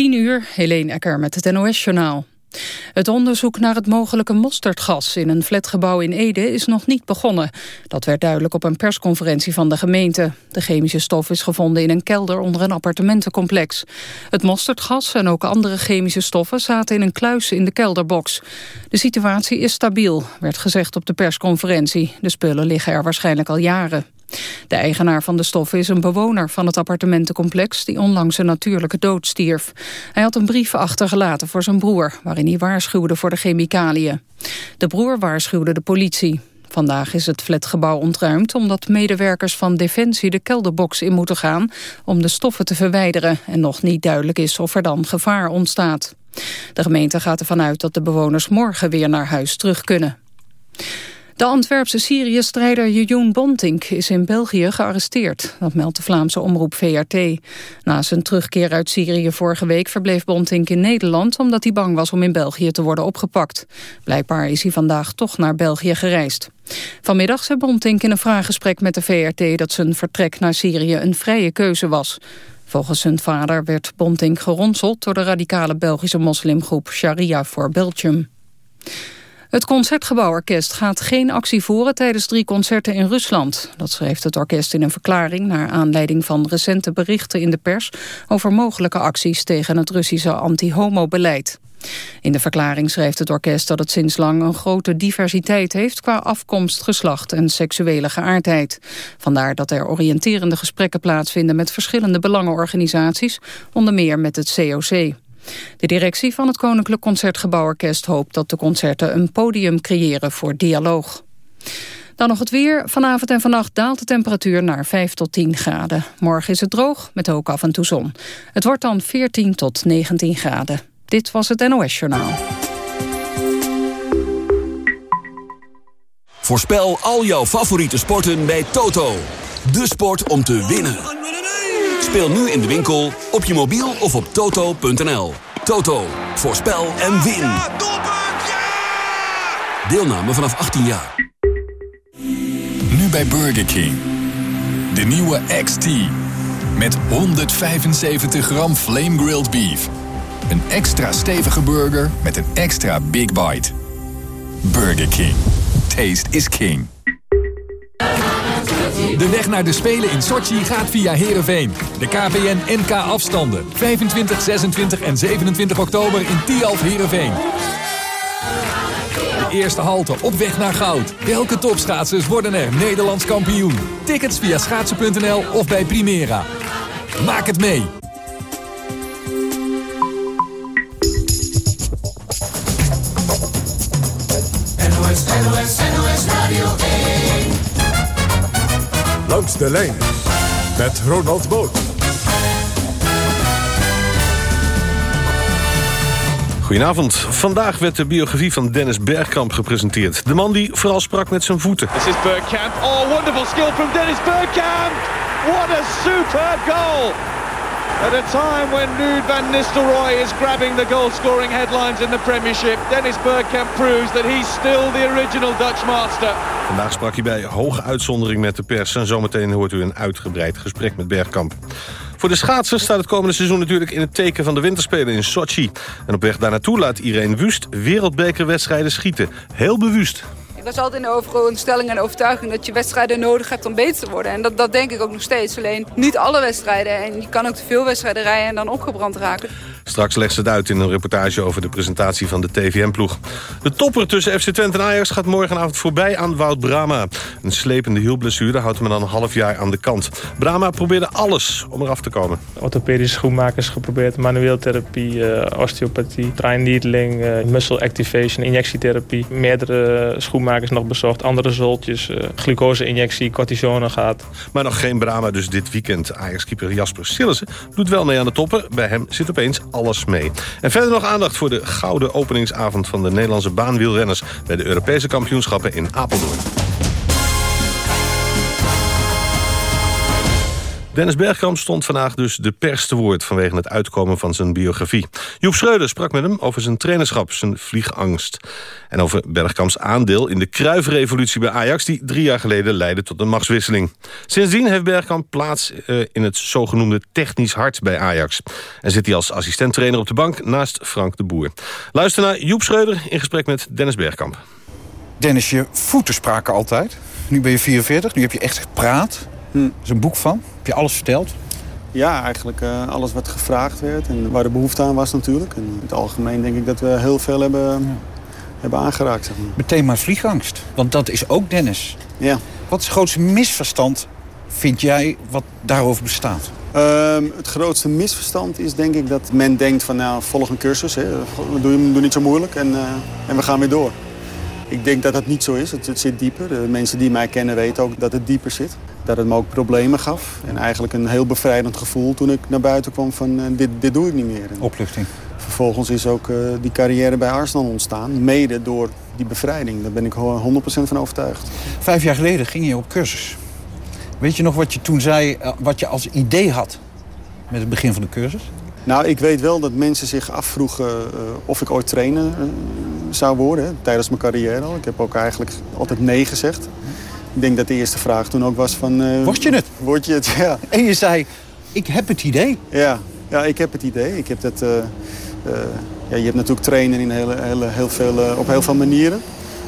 10 uur, Helene Ecker met het NOS-journaal. Het onderzoek naar het mogelijke mosterdgas in een flatgebouw in Ede is nog niet begonnen. Dat werd duidelijk op een persconferentie van de gemeente. De chemische stof is gevonden in een kelder onder een appartementencomplex. Het mosterdgas en ook andere chemische stoffen zaten in een kluis in de kelderbox. De situatie is stabiel, werd gezegd op de persconferentie. De spullen liggen er waarschijnlijk al jaren. De eigenaar van de stoffen is een bewoner van het appartementencomplex... die onlangs een natuurlijke dood stierf. Hij had een brief achtergelaten voor zijn broer... waarin hij waarschuwde voor de chemicaliën. De broer waarschuwde de politie. Vandaag is het flatgebouw ontruimd omdat medewerkers van Defensie de kelderbox in moeten gaan om de stoffen te verwijderen en nog niet duidelijk is of er dan gevaar ontstaat. De gemeente gaat ervan uit dat de bewoners morgen weer naar huis terug kunnen. De Antwerpse Syrië-strijder Jejoen Bontink is in België gearresteerd. Dat meldt de Vlaamse omroep VRT. Na zijn terugkeer uit Syrië vorige week verbleef Bontink in Nederland... omdat hij bang was om in België te worden opgepakt. Blijkbaar is hij vandaag toch naar België gereisd. Vanmiddag zei Bontink in een vraaggesprek met de VRT... dat zijn vertrek naar Syrië een vrije keuze was. Volgens zijn vader werd Bontink geronseld... door de radicale Belgische moslimgroep Sharia for Belgium. Het Concertgebouworkest gaat geen actie voeren tijdens drie concerten in Rusland. Dat schreef het orkest in een verklaring naar aanleiding van recente berichten in de pers over mogelijke acties tegen het Russische anti-homo-beleid. In de verklaring schrijft het orkest dat het sinds lang een grote diversiteit heeft qua afkomst, geslacht en seksuele geaardheid. Vandaar dat er oriënterende gesprekken plaatsvinden met verschillende belangenorganisaties, onder meer met het COC. De directie van het Koninklijk Concertgebouworkest hoopt dat de concerten een podium creëren voor dialoog. Dan nog het weer. Vanavond en vannacht daalt de temperatuur naar 5 tot 10 graden. Morgen is het droog, met ook af en toe zon. Het wordt dan 14 tot 19 graden. Dit was het NOS Journaal. Voorspel al jouw favoriete sporten bij Toto. De sport om te winnen. Speel nu in de winkel, op je mobiel of op toto.nl. Toto, voorspel en win. Deelname vanaf 18 jaar. Nu bij Burger King. De nieuwe XT. Met 175 gram flame grilled beef. Een extra stevige burger met een extra big bite. Burger King. Taste is king. De weg naar de Spelen in Sochi gaat via Heerenveen. De KPN NK afstanden. 25, 26 en 27 oktober in Tialf Heerenveen. De eerste halte op weg naar goud. Welke topschaatsers worden er Nederlands kampioen? Tickets via schaatsen.nl of bij Primera. Maak het mee. NOS, NOS, NOS Radio 1. Langs de lijn met Ronald Boot. Goedenavond. Vandaag werd de biografie van Dennis Bergkamp gepresenteerd. De man die vooral sprak met zijn voeten. This is Bergkamp. Oh, wonderful skill from Dennis Bergkamp. What a superb goal. At a time when Nude van Nistelrooy is grabbing the goal-scoring headlines in the Premiership, Dennis Bergkamp proves that he's still the original Dutch master. Vandaag sprak hij bij hoge uitzondering met de pers... en zometeen hoort u een uitgebreid gesprek met Bergkamp. Voor de schaatsers staat het komende seizoen natuurlijk in het teken van de winterspelen in Sochi. En op weg daar naartoe laat Irene Wust wereldbekerwedstrijden schieten. Heel bewust. Ik was altijd in de overstelling en overtuiging dat je wedstrijden nodig hebt om beter te worden. En dat, dat denk ik ook nog steeds. Alleen niet alle wedstrijden. En je kan ook te veel wedstrijden rijden en dan opgebrand raken. Straks legt ze het uit in een reportage over de presentatie van de TVM-ploeg. De topper tussen FC Twente en Ajax gaat morgenavond voorbij aan Wout Brama. Een slepende hielblessure houdt hem dan een half jaar aan de kant. Brama probeerde alles om eraf te komen. Orthopedische schoenmakers geprobeerd, manueel therapie, uh, osteopathie, train needling, uh, muscle activation, injectietherapie. Meerdere schoenmakers nog bezocht, andere zoltjes, uh, glucose-injectie, cortisone gaat. Maar nog geen Brama dus dit weekend. Ajax-keeper Jasper Sillissen doet wel mee aan de toppen. Bij hem zit opeens alles mee. En verder nog aandacht voor de gouden openingsavond... van de Nederlandse baanwielrenners... bij de Europese kampioenschappen in Apeldoorn. Dennis Bergkamp stond vandaag dus de pers te woord... vanwege het uitkomen van zijn biografie. Joep Schreuder sprak met hem over zijn trainerschap, zijn vliegangst. En over Bergkamps aandeel in de Kruifrevolutie bij Ajax... die drie jaar geleden leidde tot een machtswisseling. Sindsdien heeft Bergkamp plaats uh, in het zogenoemde technisch hart bij Ajax. En zit hij als assistenttrainer op de bank naast Frank de Boer. Luister naar Joep Schreuder in gesprek met Dennis Bergkamp. Dennis, je voeten spraken altijd. Nu ben je 44, nu heb je echt gepraat. Hm. Er is een boek van. Heb je alles verteld? Ja, eigenlijk uh, alles wat gevraagd werd en waar de behoefte aan was natuurlijk. En in het algemeen denk ik dat we heel veel hebben, ja. hebben aangeraakt. Zeg maar. Meteen maar vliegangst, want dat is ook Dennis. Ja. Wat is het grootste misverstand, vind jij, wat daarover bestaat? Uh, het grootste misverstand is denk ik dat men denkt van nou, volg een cursus. Hè. Doe, doe niet zo moeilijk en, uh, en we gaan weer door. Ik denk dat dat niet zo is. Het, het, zit dieper. De mensen die mij kennen weten ook dat het dieper zit. Dat het me ook problemen gaf. En eigenlijk een heel bevrijdend gevoel toen ik naar buiten kwam van uh, dit, dit doe ik niet meer. En Opluchting. Vervolgens is ook uh, die carrière bij Arsenal ontstaan. Mede door die bevrijding. Daar ben ik 100% van overtuigd. Vijf jaar geleden ging je op cursus. Weet je nog wat je toen zei, uh, wat je als idee had met het begin van de cursus? Nou, ik weet wel dat mensen zich afvroegen uh, of ik ooit trainer uh, zou worden. Hè, tijdens mijn carrière al. Ik heb ook eigenlijk altijd nee gezegd. Ik denk dat de eerste vraag toen ook was van... Uh, word je het? Word je het, ja. En je zei, ik heb het idee. Ja, ja ik heb het idee. Ik heb dat, ja, je hebt natuurlijk trainen in hele, hele, heel veel, op heel veel manieren.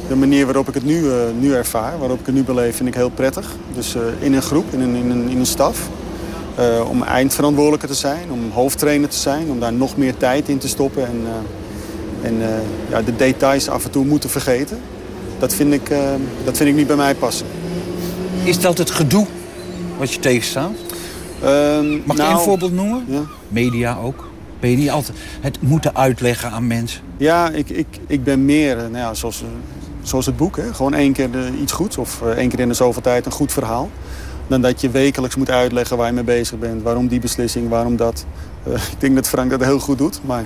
De manier waarop ik het nu, nu ervaar, waarop ik het nu beleef, vind ik heel prettig. Dus in een groep, in een, in een, in een staf. Om eindverantwoordelijke te zijn, om hoofdtrainer te zijn, om daar nog meer tijd in te stoppen en, en ja, de details af en toe moeten vergeten. Dat vind, ik, dat vind ik niet bij mij passen. Is dat het gedoe wat je tegenstaat? Ehm, Mag nou, je een voorbeeld noemen? Ja. Media ook. Ben je niet altijd het moeten uitleggen aan mensen? Ja, ik, ik, ik ben meer, nou ja, zoals, zoals het boek. Hè? Gewoon één keer iets goeds of één keer in de zoveel tijd een goed verhaal dan dat je wekelijks moet uitleggen waar je mee bezig bent. Waarom die beslissing, waarom dat. Uh, ik denk dat Frank dat heel goed doet, maar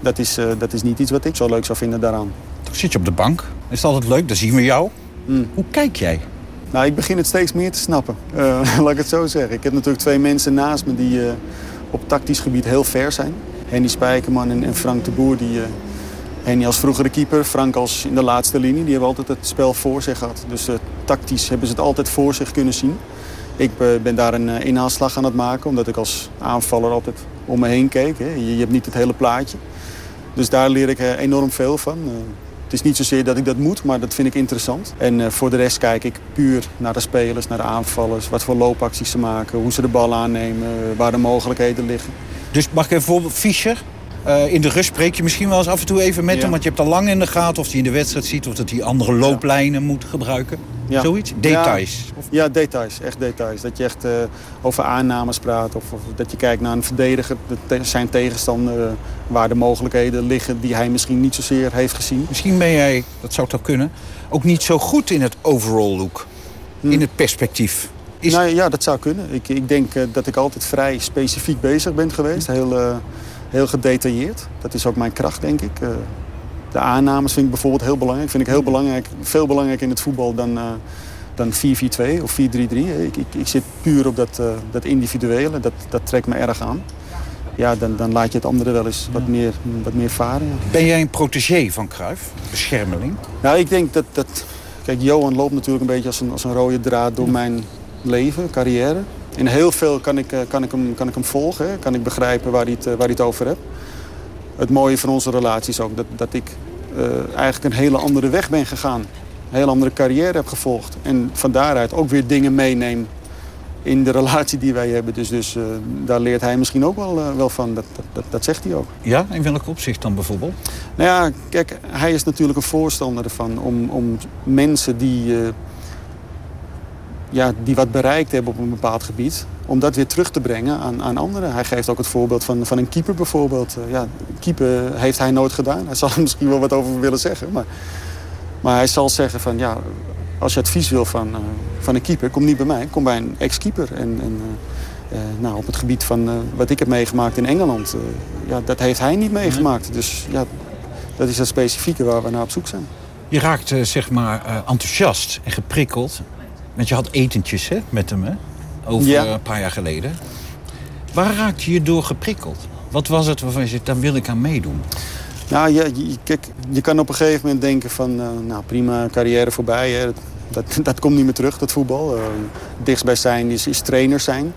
dat is, uh, dat is niet iets wat ik zo leuk zou vinden daaraan. Zit je op de bank. Is het altijd leuk? Dan zien we jou. Mm. Hoe kijk jij? Nou, ik begin het steeds meer te snappen. Uh, laat ik het zo zeggen. Ik heb natuurlijk twee mensen naast me die op tactisch gebied heel ver zijn. Henny Spijkerman en, en Frank de Boer. Die, Henny als vroegere keeper, Frank als in de laatste linie. Die hebben altijd het spel voor zich gehad. Dus tactisch hebben ze het altijd voor zich kunnen zien. Ik ben daar een inhaalslag aan het maken, omdat ik als aanvaller altijd om me heen keek. Je hebt niet het hele plaatje. Dus daar leer ik enorm veel van. Het is niet zozeer dat ik dat moet, maar dat vind ik interessant. En voor de rest kijk ik puur naar de spelers, naar de aanvallers. Wat voor loopacties ze maken, hoe ze de bal aannemen, waar de mogelijkheden liggen. Dus mag ik even voorbeeld Fischer? Uh, in de rust spreek je misschien wel eens af en toe even met Ja. hem... want je hebt al lang in de gaten of hij in de wedstrijd ziet... of dat hij andere looplijnen moet gebruiken. Ja. Zoiets? Details. Ja, ja, details. Echt details. Dat je echt uh, over aannames praat. Of, of, dat je kijkt naar een verdediger, zijn tegenstander... Uh, waar de mogelijkheden liggen die hij misschien niet zozeer heeft gezien. Misschien ben jij, dat zou toch kunnen... ook niet zo goed in het overall look. Hmm. In het perspectief. Is... Nou, ja, dat zou kunnen. Ik, ik denk uh, dat ik altijd vrij specifiek bezig ben geweest. Heel, heel gedetailleerd. Dat is ook mijn kracht, denk ik. De aannames vind ik bijvoorbeeld heel belangrijk. Vind ik heel belangrijk, veel belangrijker in het voetbal dan, uh, dan 4-4-2 of 4-3-3. Ik, ik, ik, zit puur op dat, uh, dat individuele. Dat, dat trekt me erg aan. Ja, dan, dan laat je het andere wel eens wat meer, wat meer varen. Ja. Ben jij een protégé van Cruijff? Beschermeling? Nou, ik denk dat... dat kijk, Johan loopt natuurlijk een beetje als een, als een rode draad door mijn leven, carrière. In heel veel kan ik, kan ik, hem, kan ik hem volgen, kan ik begrijpen waar hij, het, waar hij het over hebt. Het mooie van onze relatie is ook dat, dat ik uh, eigenlijk een hele andere weg ben gegaan. Een hele andere carrière heb gevolgd. En van daaruit ook weer dingen meeneem in de relatie die wij hebben. Dus, dus uh, daar leert hij misschien ook wel, uh, wel van. Dat, dat, dat, zegt hij ook. Ja, in welk opzicht dan bijvoorbeeld? Nou ja, kijk, hij is natuurlijk een voorstander ervan om, om mensen die ja, die wat bereikt hebben op een bepaald gebied... om dat weer terug te brengen aan, aan anderen. Hij geeft ook het voorbeeld van, van een keeper bijvoorbeeld. Uh, ja, keeper heeft hij nooit gedaan. Hij zal er misschien wel wat over willen zeggen. Maar, maar hij zal zeggen van... ja, als je advies wil van, uh, van een keeper, kom niet bij mij. Kom bij een ex-keeper. En, en uh, nou, op het gebied van wat ik heb meegemaakt in Engeland... ja, dat heeft hij niet meegemaakt. Dus ja, dat is het specifieke waar we naar op zoek zijn. Je raakt zeg maar enthousiast en geprikkeld want je had etentjes hè, met hem, hè? over Ja. een paar jaar geleden. Waar raakte je door geprikkeld? Wat was het waarvan je zegt, daar wil ik aan meedoen? Nou, ja, je, kijk, je kan op een gegeven moment denken van... eh, nou, prima, carrière voorbij. Hè. Dat, dat komt niet meer terug, dat voetbal. Eh dichtstbij zijn is, is trainer zijn.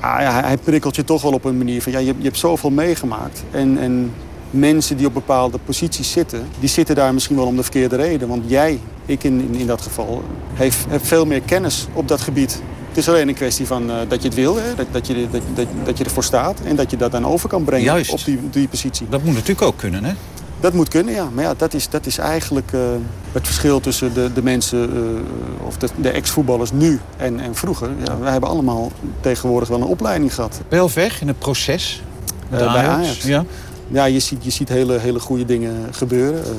Ah, ja, hij- prikkelt je toch wel op een manier van... Ja, je, hebt- je hebt zoveel meegemaakt. En, en mensen die op bepaalde posities zitten... die zitten daar misschien wel om de verkeerde reden. Want jij, ik in, in, in dat geval, heeft, heeft veel meer kennis op dat gebied. Het is alleen een kwestie van eh, dat je het wil, hè, dat, dat, je, dat, dat, dat je ervoor staat... en dat je dat dan over kan brengen Juist. op die, die positie. Dat moet natuurlijk ook kunnen, hè? Dat moet kunnen, ja. Maar ja, dat is, dat is eigenlijk eh, het verschil tussen de, de mensen... eh, of de, de ex-voetballers nu en, en vroeger. Ja, wij hebben allemaal tegenwoordig wel een opleiding gehad. Al weg in het proces? Bij Ajax? Ajax. Ja. Ja, je ziet, je ziet hele, hele goede dingen gebeuren. Eh,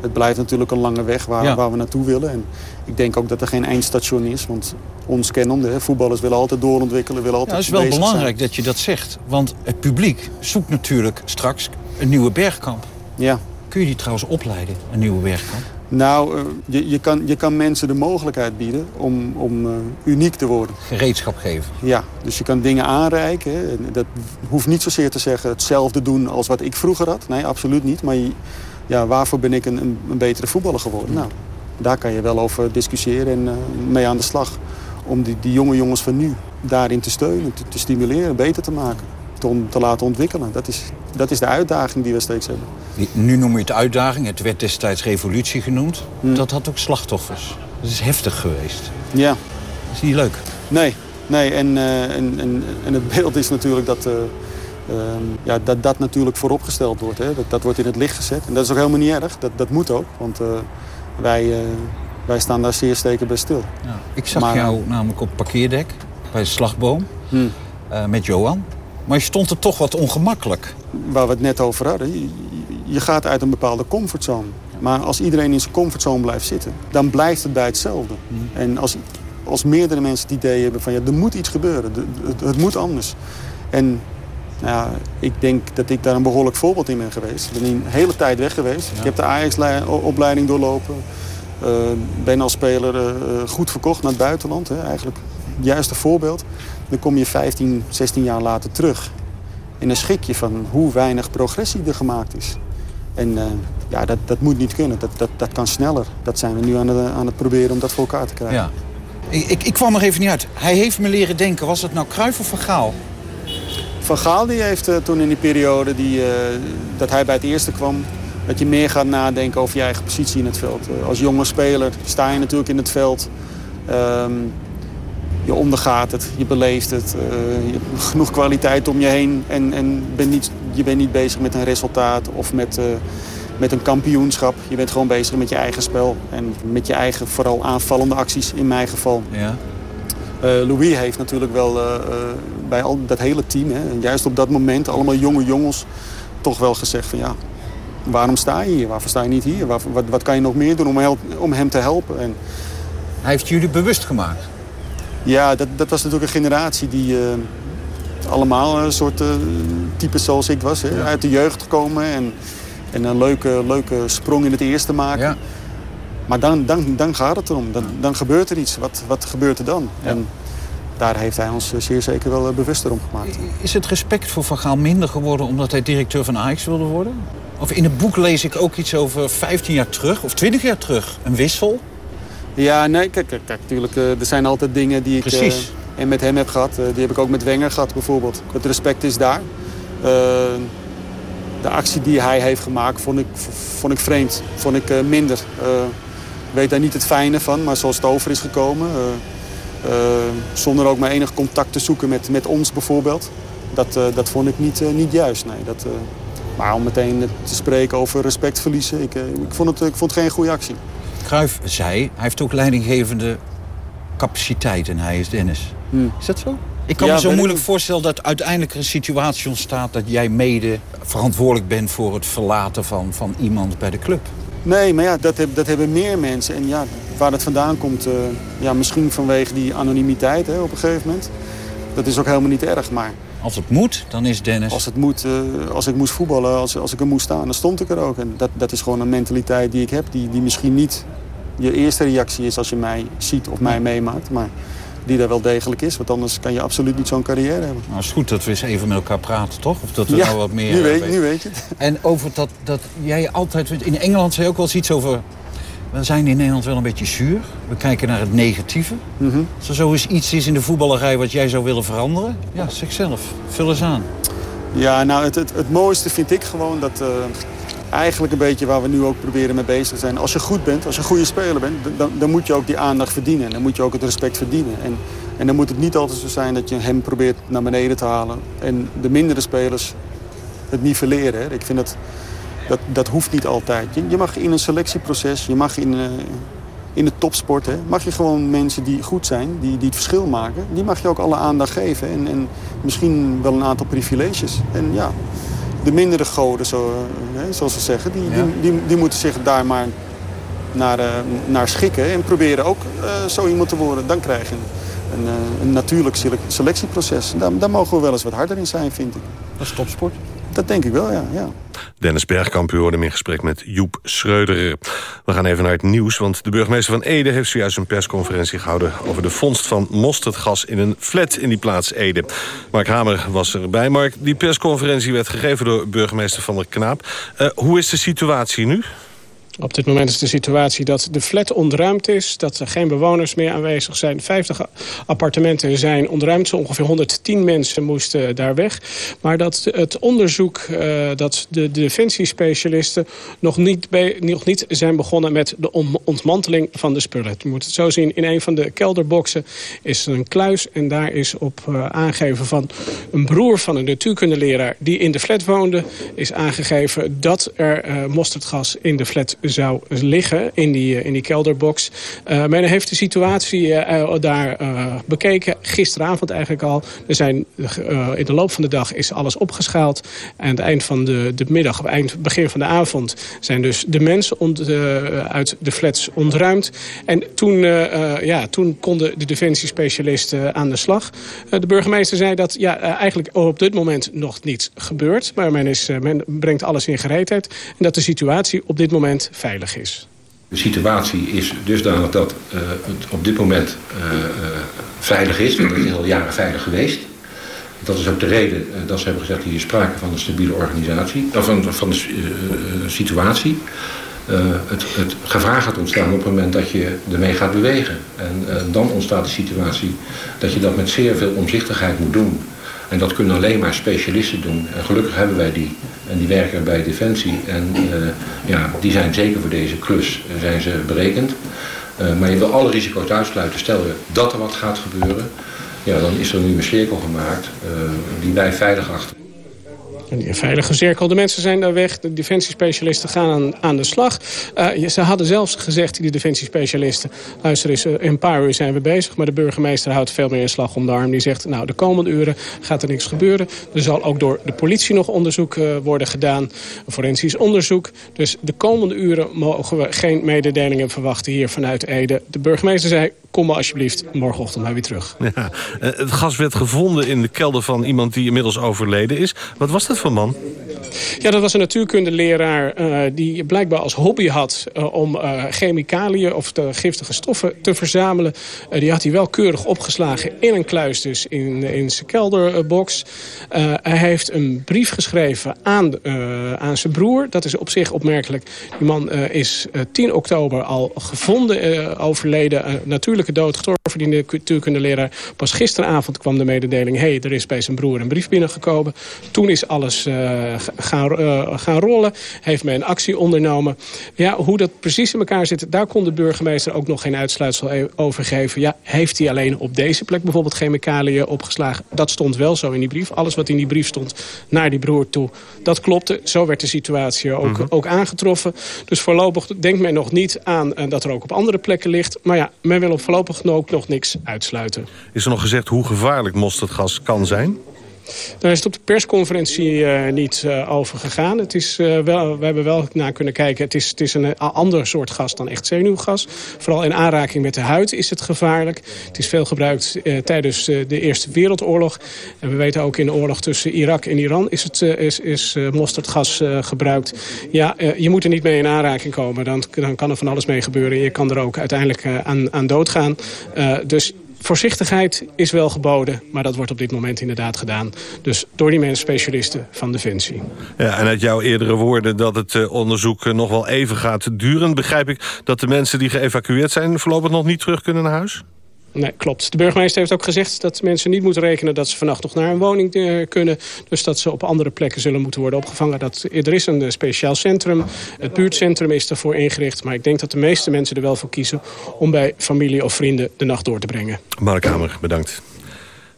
het blijft natuurlijk een lange weg waar, Ja. waar we naartoe willen. En ik denk ook dat er geen eindstation is. Want ons kennende, hè, voetballers willen altijd doorontwikkelen. Willen Ja, altijd het is wel belangrijk dat je dat zegt. Want het publiek zoekt natuurlijk straks een nieuwe bergkamp. Ja. Kun je die trouwens opleiden, een nieuwe bergkamp? Nou, eh, je, je, kan, je kan mensen de mogelijkheid bieden om, om eh, uniek te worden. Gereedschap geven. Ja, dus je kan dingen aanreiken. hè. Dat hoeft niet zozeer te zeggen hetzelfde doen als wat ik vroeger had. Nee, absoluut niet. Maar ja, waarvoor ben ik een, een, een betere voetballer geworden? Nou, daar kan je wel over discussiëren en eh, mee aan de slag. Om die, die jonge jongens van nu daarin te steunen, te, te stimuleren, beter te maken. On- te laten ontwikkelen. Dat is, dat is de uitdaging die we steeds hebben. Nu noem je het uitdaging, het werd destijds revolutie genoemd. Hmm. Dat had ook slachtoffers. Dat is heftig geweest. Ja. Dat is niet leuk. Nee, nee. En, eh, en, en, en het beeld is natuurlijk dat, eh, ehm, ja, dat dat natuurlijk vooropgesteld wordt. Hè. Dat, dat wordt in het licht gezet. En dat is ook helemaal niet erg. Dat, dat moet ook. Want eh, wij, wij staan daar zeer steken bij stil. Ik zag Maar, jou namelijk op het parkeerdek bij de slagboom Hmm. met Johan. Maar je stond er toch wat ongemakkelijk. Waar we het net over hadden. Je, je gaat uit een bepaalde comfortzone. Maar als iedereen in zijn comfortzone blijft zitten, dan blijft het bij hetzelfde. En als, als meerdere mensen het idee hebben van ja, er moet iets gebeuren, het, het moet anders. En nou ja, ik denk dat ik daar een behoorlijk voorbeeld in ben geweest. Ik ben een hele tijd weg geweest. Ik heb de Ajax-opleiding doorlopen. Eh, ben als speler eh, eh, goed verkocht naar het buitenland. Hè. Eigenlijk het juiste voorbeeld. Dan kom je 15, 16 jaar later terug. En dan schrik je van hoe weinig progressie er gemaakt is. En eh, ja, dat, dat moet niet kunnen. Dat, dat, dat kan sneller. Dat zijn we nu aan het, aan het proberen om dat voor elkaar te krijgen. Ja. Ik, ik, ik kwam er even niet uit. Hij heeft me leren denken. Was het nou Cruijff of Van Gaal? Van Gaal die heeft eh, toen in die periode die, eh, dat hij bij het eerste kwam... dat je meer gaat nadenken over je eigen positie in het veld. Eh, als jonge speler sta je natuurlijk in het veld. Ehm, je ondergaat het, je beleeft het. eh, je hebt genoeg kwaliteit om je heen. En, en bent niet, je bent niet bezig met een resultaat of met, eh, met een kampioenschap. Je bent gewoon bezig met je eigen spel. En met je eigen, vooral aanvallende acties in mijn geval. Ja. Eh, Louis heeft natuurlijk wel bij al dat hele team, hè, juist op dat moment, allemaal jonge jongens, toch wel gezegd van ja, waarom sta je hier? Waarvoor sta je niet hier? Waar- wat, wat kan je nog meer doen om, help- om hem te helpen? En, Hij heeft jullie bewust gemaakt. Ja, dat, dat was natuurlijk een generatie die eh, allemaal een soort eh, types zoals ik was. Hè, Uit de jeugd gekomen en, en een leuke, leuke sprong in het eerste maken. Maar dan, dan, dan gaat het erom. Dan, dan gebeurt er iets. Wat, wat gebeurt er dan? En daar heeft hij ons zeer zeker wel eh, bewuster om gemaakt. Is het respect voor Van Gaal minder geworden omdat hij directeur van Ajax wilde worden? Of in het boek lees ik ook iets over 15 jaar terug of 20 jaar terug. Een wissel? Ja, nee, kijk, kijk, kijk natuurlijk, eh, er zijn altijd dingen die ik Precies. eh, en met hem heb gehad. Eh, die heb ik ook met Wenger gehad bijvoorbeeld. Het respect is daar. De actie die hij heeft gemaakt vond ik, vond ik vreemd, vond ik minder. Ik weet daar niet het fijne van, maar zoals het over is gekomen... zonder ook maar enig contact te zoeken met, met ons bijvoorbeeld... dat, dat vond ik niet, niet juist, nee. Dat, maar om meteen te spreken over respect verliezen... ik, ik, vond, het, ik vond het geen goede actie. Cruijff zei, hij heeft ook leidinggevende capaciteit en hij is Dennis. Is dat zo? Ik kan Ja, me zo ik moeilijk voorstellen dat uiteindelijk er een situatie ontstaat... dat jij mede verantwoordelijk bent voor het verlaten van, van iemand bij de club. Nee, maar ja, dat, heb- dat hebben meer mensen. En ja, waar dat vandaan komt, eh, ja, misschien vanwege die anonimiteit hè, op een gegeven moment. Dat is ook helemaal niet erg, maar Als het moet, dan is Dennis... als, het moet, eh, als ik moest voetballen, als, als ik er moest staan, dan stond ik er ook. En dat, dat is gewoon een mentaliteit die ik heb, die, die misschien niet je eerste reactie is als je mij ziet of mij meemaakt. Maar die daar wel degelijk is. Want anders kan je absoluut niet zo'n carrière hebben. Nou, het is goed dat we eens even met elkaar praten, toch? Of dat we Ja, nou wat meer... nu eh, weet- nu weet je het. En over dat, dat jij altijd... In Engeland zei je ook wel eens iets over... We zijn in Nederland wel een beetje zuur. We kijken naar het negatieve. Mhm. Als er zo eens iets is in de voetballerij wat jij zou willen veranderen... Ja, zeg zelf. Vul eens aan. Ja, nou het, het, het mooiste vind ik gewoon dat... eh, eigenlijk een beetje waar we nu ook proberen mee bezig te zijn. Als je goed bent, als je een goede speler bent... dan, dan moet je ook die aandacht verdienen. Dan moet je ook het respect verdienen. En, en dan moet het niet altijd zo zijn dat je hem probeert naar beneden te halen. En de mindere spelers het nivelleren. Hè. Ik vind dat, dat... Dat hoeft niet altijd. Je, je mag in een selectieproces, je mag in... eh, in de topsport hè, mag je gewoon mensen die goed zijn, die, die het verschil maken... die mag je ook alle aandacht geven. En, en misschien wel een aantal privileges. En ja, de mindere goden, zo, eh, hè, zoals ze zeggen... Die, Ja. die, die, die moeten zich daar maar naar, eh, naar schikken... en proberen ook zo iemand te worden. Dan krijg je een, een, een natuurlijk sele- selectieproces. Daar, daar mogen we wel eens wat harder in zijn, vind ik. Dat is topsport. Dat denk ik wel, ja. ja. Dennis Bergkamp, u hoorde hem in gesprek met Joep Schreuder. We gaan even naar het nieuws, want de burgemeester van Ede... heeft zojuist een persconferentie gehouden... over de vondst van mosterdgas in een flat in die plaats Ede. Mark Hamer was erbij. Mark, die persconferentie werd gegeven door burgemeester Van der Knaap. Eh, hoe is de situatie nu? Op dit moment is de situatie dat de flat ontruimd is. Dat er geen bewoners meer aanwezig zijn. 50 appartementen zijn ontruimd. Zo ongeveer 110 mensen moesten daar weg. Maar dat het onderzoek eh, dat de defensiespecialisten nog niet, nog niet zijn begonnen met de ontmanteling van de spullen. Je moet het zo zien. In een van de kelderboxen is een kluis. En daar is op eh, aangeven van een broer van een natuurkundeleraar die in de flat woonde... is aangegeven dat er eh, mosterdgas in de flat zou liggen, in die, eh, in die kelderbox. Eh, men heeft de situatie eh, daar bekeken, gisteravond eigenlijk al. Er zijn, in de loop van de dag is alles opgeschaald. En aan het eind van de, de middag, eind, begin van de avond... zijn dus de mensen ont- uit de flats ontruimd. En toen, ja, toen konden de defensiespecialisten aan de slag. De burgemeester zei dat ja, eigenlijk op dit moment nog niets gebeurt. Maar men, is, men brengt alles in gereedheid. En dat de situatie op dit moment veilig is. De situatie is dusdanig dat eh, het op dit moment eh, eh, veilig is. Want het is al jaren veilig geweest. Dat is ook de reden dat ze hebben gezegd... hier is sprake van een stabiele organisatie, of van, van de situatie. Het, het gevaar gaat ontstaan op het moment dat je ermee gaat bewegen. En dan ontstaat de situatie dat je dat met zeer veel omzichtigheid moet doen. En dat kunnen alleen maar specialisten doen. En gelukkig hebben wij die. En die werken bij Defensie. En eh, ja, die zijn zeker voor deze klus eh, zijn ze berekend. Eh, maar je wil alle risico's uitsluiten. Stel je dat er wat gaat gebeuren. Ja, dan is er nu een cirkel gemaakt die wij veilig achter. En die veilige cirkel. De mensen zijn daar weg. De defensiespecialisten gaan aan, aan de slag. Eh, ze hadden zelfs gezegd, die defensiespecialisten... luister eens, in een paar uur zijn we bezig. Maar de burgemeester houdt veel meer een slag om de arm. Die zegt, nou, de komende uren gaat er niks gebeuren. Er zal ook door de politie nog onderzoek eh, worden gedaan. Een forensisch onderzoek. Dus de komende uren mogen we geen mededelingen verwachten hier vanuit Ede. De burgemeester zei, kom maar alsjeblieft morgenochtend maar weer terug. Ja, eh, het gas werd gevonden in de kelder van iemand die inmiddels overleden is. Wat was dat voor man? Ja, dat was een natuurkundeleraar eh, die blijkbaar als hobby had eh, om eh, chemicaliën of de giftige stoffen te verzamelen. Die had hij wel keurig opgeslagen in een kluis dus in, in zijn kelderbox. Hij heeft een brief geschreven aan, aan zijn broer. Dat is op zich opmerkelijk. Die man is eh, 10 oktober al gevonden, overleden, natuurlijke dood gestorven. Die natuurkundeleraar. Pas gisteravond kwam de mededeling, hey, er is bij zijn broer een brief binnengekomen. Toen is alles gaan, eh, gaan rollen. Heeft men actie ondernomen. Ja, hoe dat precies in elkaar zit, daar kon de burgemeester ook nog geen uitsluitsel e- over geven. Ja, heeft hij alleen op deze plek bijvoorbeeld chemicaliën opgeslagen? Dat stond wel zo in die brief. Alles wat in die brief stond naar die broer toe, dat klopte. Zo werd de situatie ook, ook aangetroffen. Dus voorlopig denkt men nog niet aan eh, dat er ook op andere plekken ligt. Maar ja, men wil op voorlopig ook nog niks uitsluiten. Is er nog gezegd hoe gevaarlijk mosterdgas kan zijn? Daar is het op de persconferentie eh, niet eh, over gegaan. Het is, eh, wel, we hebben wel naar kunnen kijken. Het is, het is een ander soort gas dan echt zenuwgas. Vooral in aanraking met de huid is het gevaarlijk. Het is veel gebruikt tijdens de Eerste Wereldoorlog. En we weten ook in de oorlog tussen Irak en Iran is, het, is, is mosterdgas gebruikt. Ja, je moet er niet mee in aanraking komen. Dan, dan kan er van alles mee gebeuren. Je kan er ook uiteindelijk aan, aan doodgaan. Dus Voorzichtigheid is wel geboden, maar dat wordt op dit moment inderdaad gedaan. Dus door die mensen specialisten van Defensie. Ja, en uit jouw eerdere woorden dat het eh, onderzoek nog wel even gaat duren... begrijp ik dat de mensen die geëvacueerd zijn... voorlopig nog niet terug kunnen naar huis? Nee, klopt. De burgemeester heeft ook gezegd dat mensen niet moeten rekenen... dat ze vannacht nog naar een woning uh, kunnen. Dus dat ze op andere plekken zullen moeten worden opgevangen. Dat, er is een uh, speciaal centrum. Het buurtcentrum is ervoor ingericht. Maar ik denk dat de meeste mensen er wel voor kiezen... om bij familie of vrienden de nacht door te brengen. Mark Kamer, bedankt.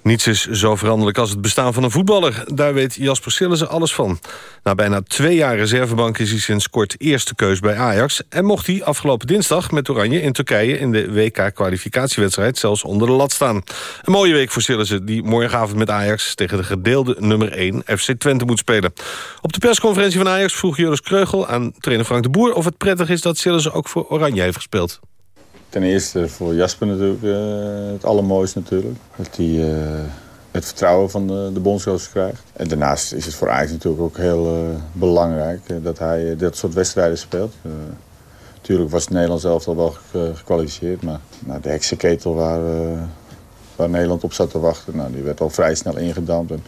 Niets is zo veranderlijk als het bestaan van een voetballer. Daar weet Jasper Sillissen alles van. Na bijna twee jaar reservebank is hij sinds kort eerste keus bij Ajax... en mocht hij afgelopen dinsdag met Oranje in Turkije... in de WK-kwalificatiewedstrijd zelfs onder de lat staan. Een mooie week voor Sillissen die morgenavond met Ajax... tegen de gedeelde nummer 1 FC Twente moet spelen. Op de persconferentie van Ajax vroeg Joris Kreugel aan trainer Frank de Boer... of het prettig is dat Sillissen ook voor Oranje heeft gespeeld. Ten eerste voor Jasper natuurlijk uh, het allermooiste natuurlijk. Dat hij uh, het vertrouwen van de, de bondscoach krijgt. En daarnaast is het voor Ajax natuurlijk ook heel uh, belangrijk dat hij dat soort wedstrijden speelt. natuurlijk was Nederland zelf al wel gekwalificeerd. Maar nou, de heksenketel waar, waar Nederland op zat te wachten, nou, die werd al vrij snel ingedampt. En,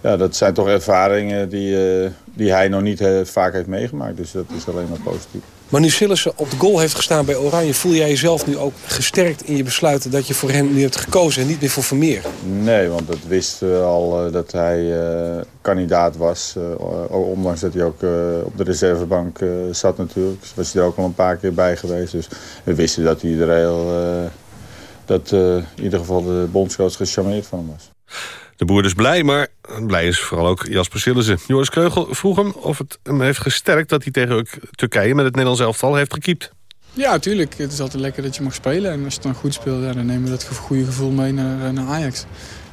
ja, dat zijn toch ervaringen die, die hij nog niet vaak heeft meegemaakt. Dus dat is alleen maar positief. Maar nu Sillissen op de goal heeft gestaan bij Oranje... voel jij jezelf nu ook gesterkt in je besluiten dat je voor hem nu hebt gekozen... en niet meer voor Vermeer? Nee, want dat wist al uh, dat hij uh, kandidaat was. Uh, ondanks dat hij ook op de reservebank zat natuurlijk. Dus was hij er ook al een paar keer bij geweest. Dus we wisten dat hij er dat in ieder geval de bondscoach gecharmeerd van hem was. De boer is blij, maar blij is vooral ook Jasper Sillissen. Joris Kreugel vroeg hem of het hem heeft gesterkt... dat hij tegen Turkije met het Nederlands elftal heeft gekiept. Ja, tuurlijk. Het is altijd lekker dat je mag spelen. En als je dan goed speelt, ja, dan nemen we dat goede gevoel mee naar, naar Ajax.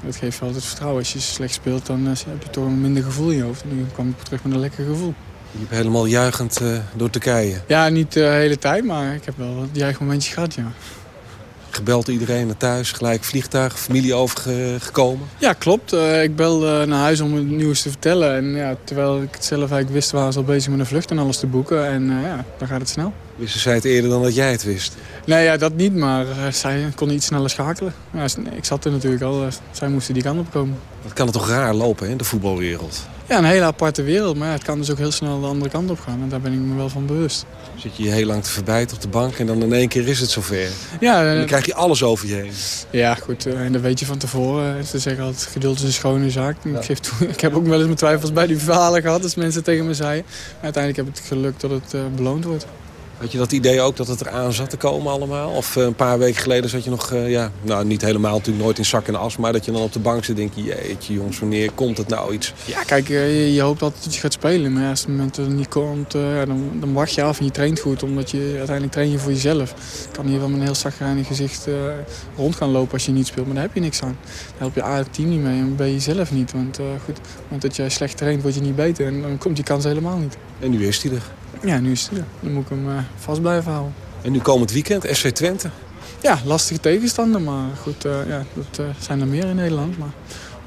Dat geeft wel altijd vertrouwen. Als je slecht speelt, dan heb je toch een minder gevoel in je hoofd. En nu kwam ik terug met een lekker gevoel. Je hebt helemaal juichend uh, door Turkije. Ja, niet de hele tijd, maar ik heb wel wat juichmomentjes gehad, ja gebeld iedereen naar thuis, gelijk vliegtuig, familie overgekomen? Ja, klopt. Uh, ik belde naar huis om het nieuws te vertellen. En ja, terwijl ik het zelf eigenlijk wist, waren ze al bezig met een vlucht en alles te boeken. En uh, ja, dan gaat het snel. Wisten zij het eerder dan dat jij het wist? Nee, ja, dat niet, maar zij kon iets sneller schakelen. Ja, ik zat er natuurlijk al, zij moesten die kant op komen. Dat kan het toch raar lopen, in de voetbalwereld? Ja, een hele aparte wereld. Maar het kan dus ook heel snel de andere kant op gaan. En daar ben ik me wel van bewust. Zit je je heel lang te verbijten op de bank en dan in één keer is het zover. Ja, en dan uh, krijg je alles over je heen. Ja, goed. Uh, en dat weet je van tevoren. Ze zeggen altijd, geduld is een schone zaak. Ja. Ik, geef toe, ik heb ook wel eens mijn twijfels bij die verhalen gehad. Als mensen tegen me zeiden. Maar uiteindelijk heb ik het geluk dat het uh, beloond wordt. Had je dat idee ook dat het eraan zat te komen allemaal? Of een paar weken geleden zat je nog, uh, ja, nou niet helemaal natuurlijk nooit in zak en as... maar dat je dan op de bank zit en denk je, jeetje jongens, wanneer komt het nou iets? Ja, kijk, je, je hoopt altijd dat je gaat spelen. Maar als het moment dat het niet komt, uh, dan, dan wacht je af en je traint goed. Omdat je uiteindelijk train je voor jezelf. Je kan hier wel met een heel zagrijnig gezicht uh, rond gaan lopen als je niet speelt. Maar daar heb je niks aan. Daar help je A, het team niet mee en ben je zelf niet. Want goed, omdat jij slecht traint, word je niet beter. En dan komt die kans helemaal niet. En nu is hij er. Ja, nu is het er. Dan moet ik hem uh, vast blijven houden. En nu komend weekend, SC Twente? Ja, lastige tegenstander, maar goed, uh, ja, dat uh, zijn er meer in Nederland. Maar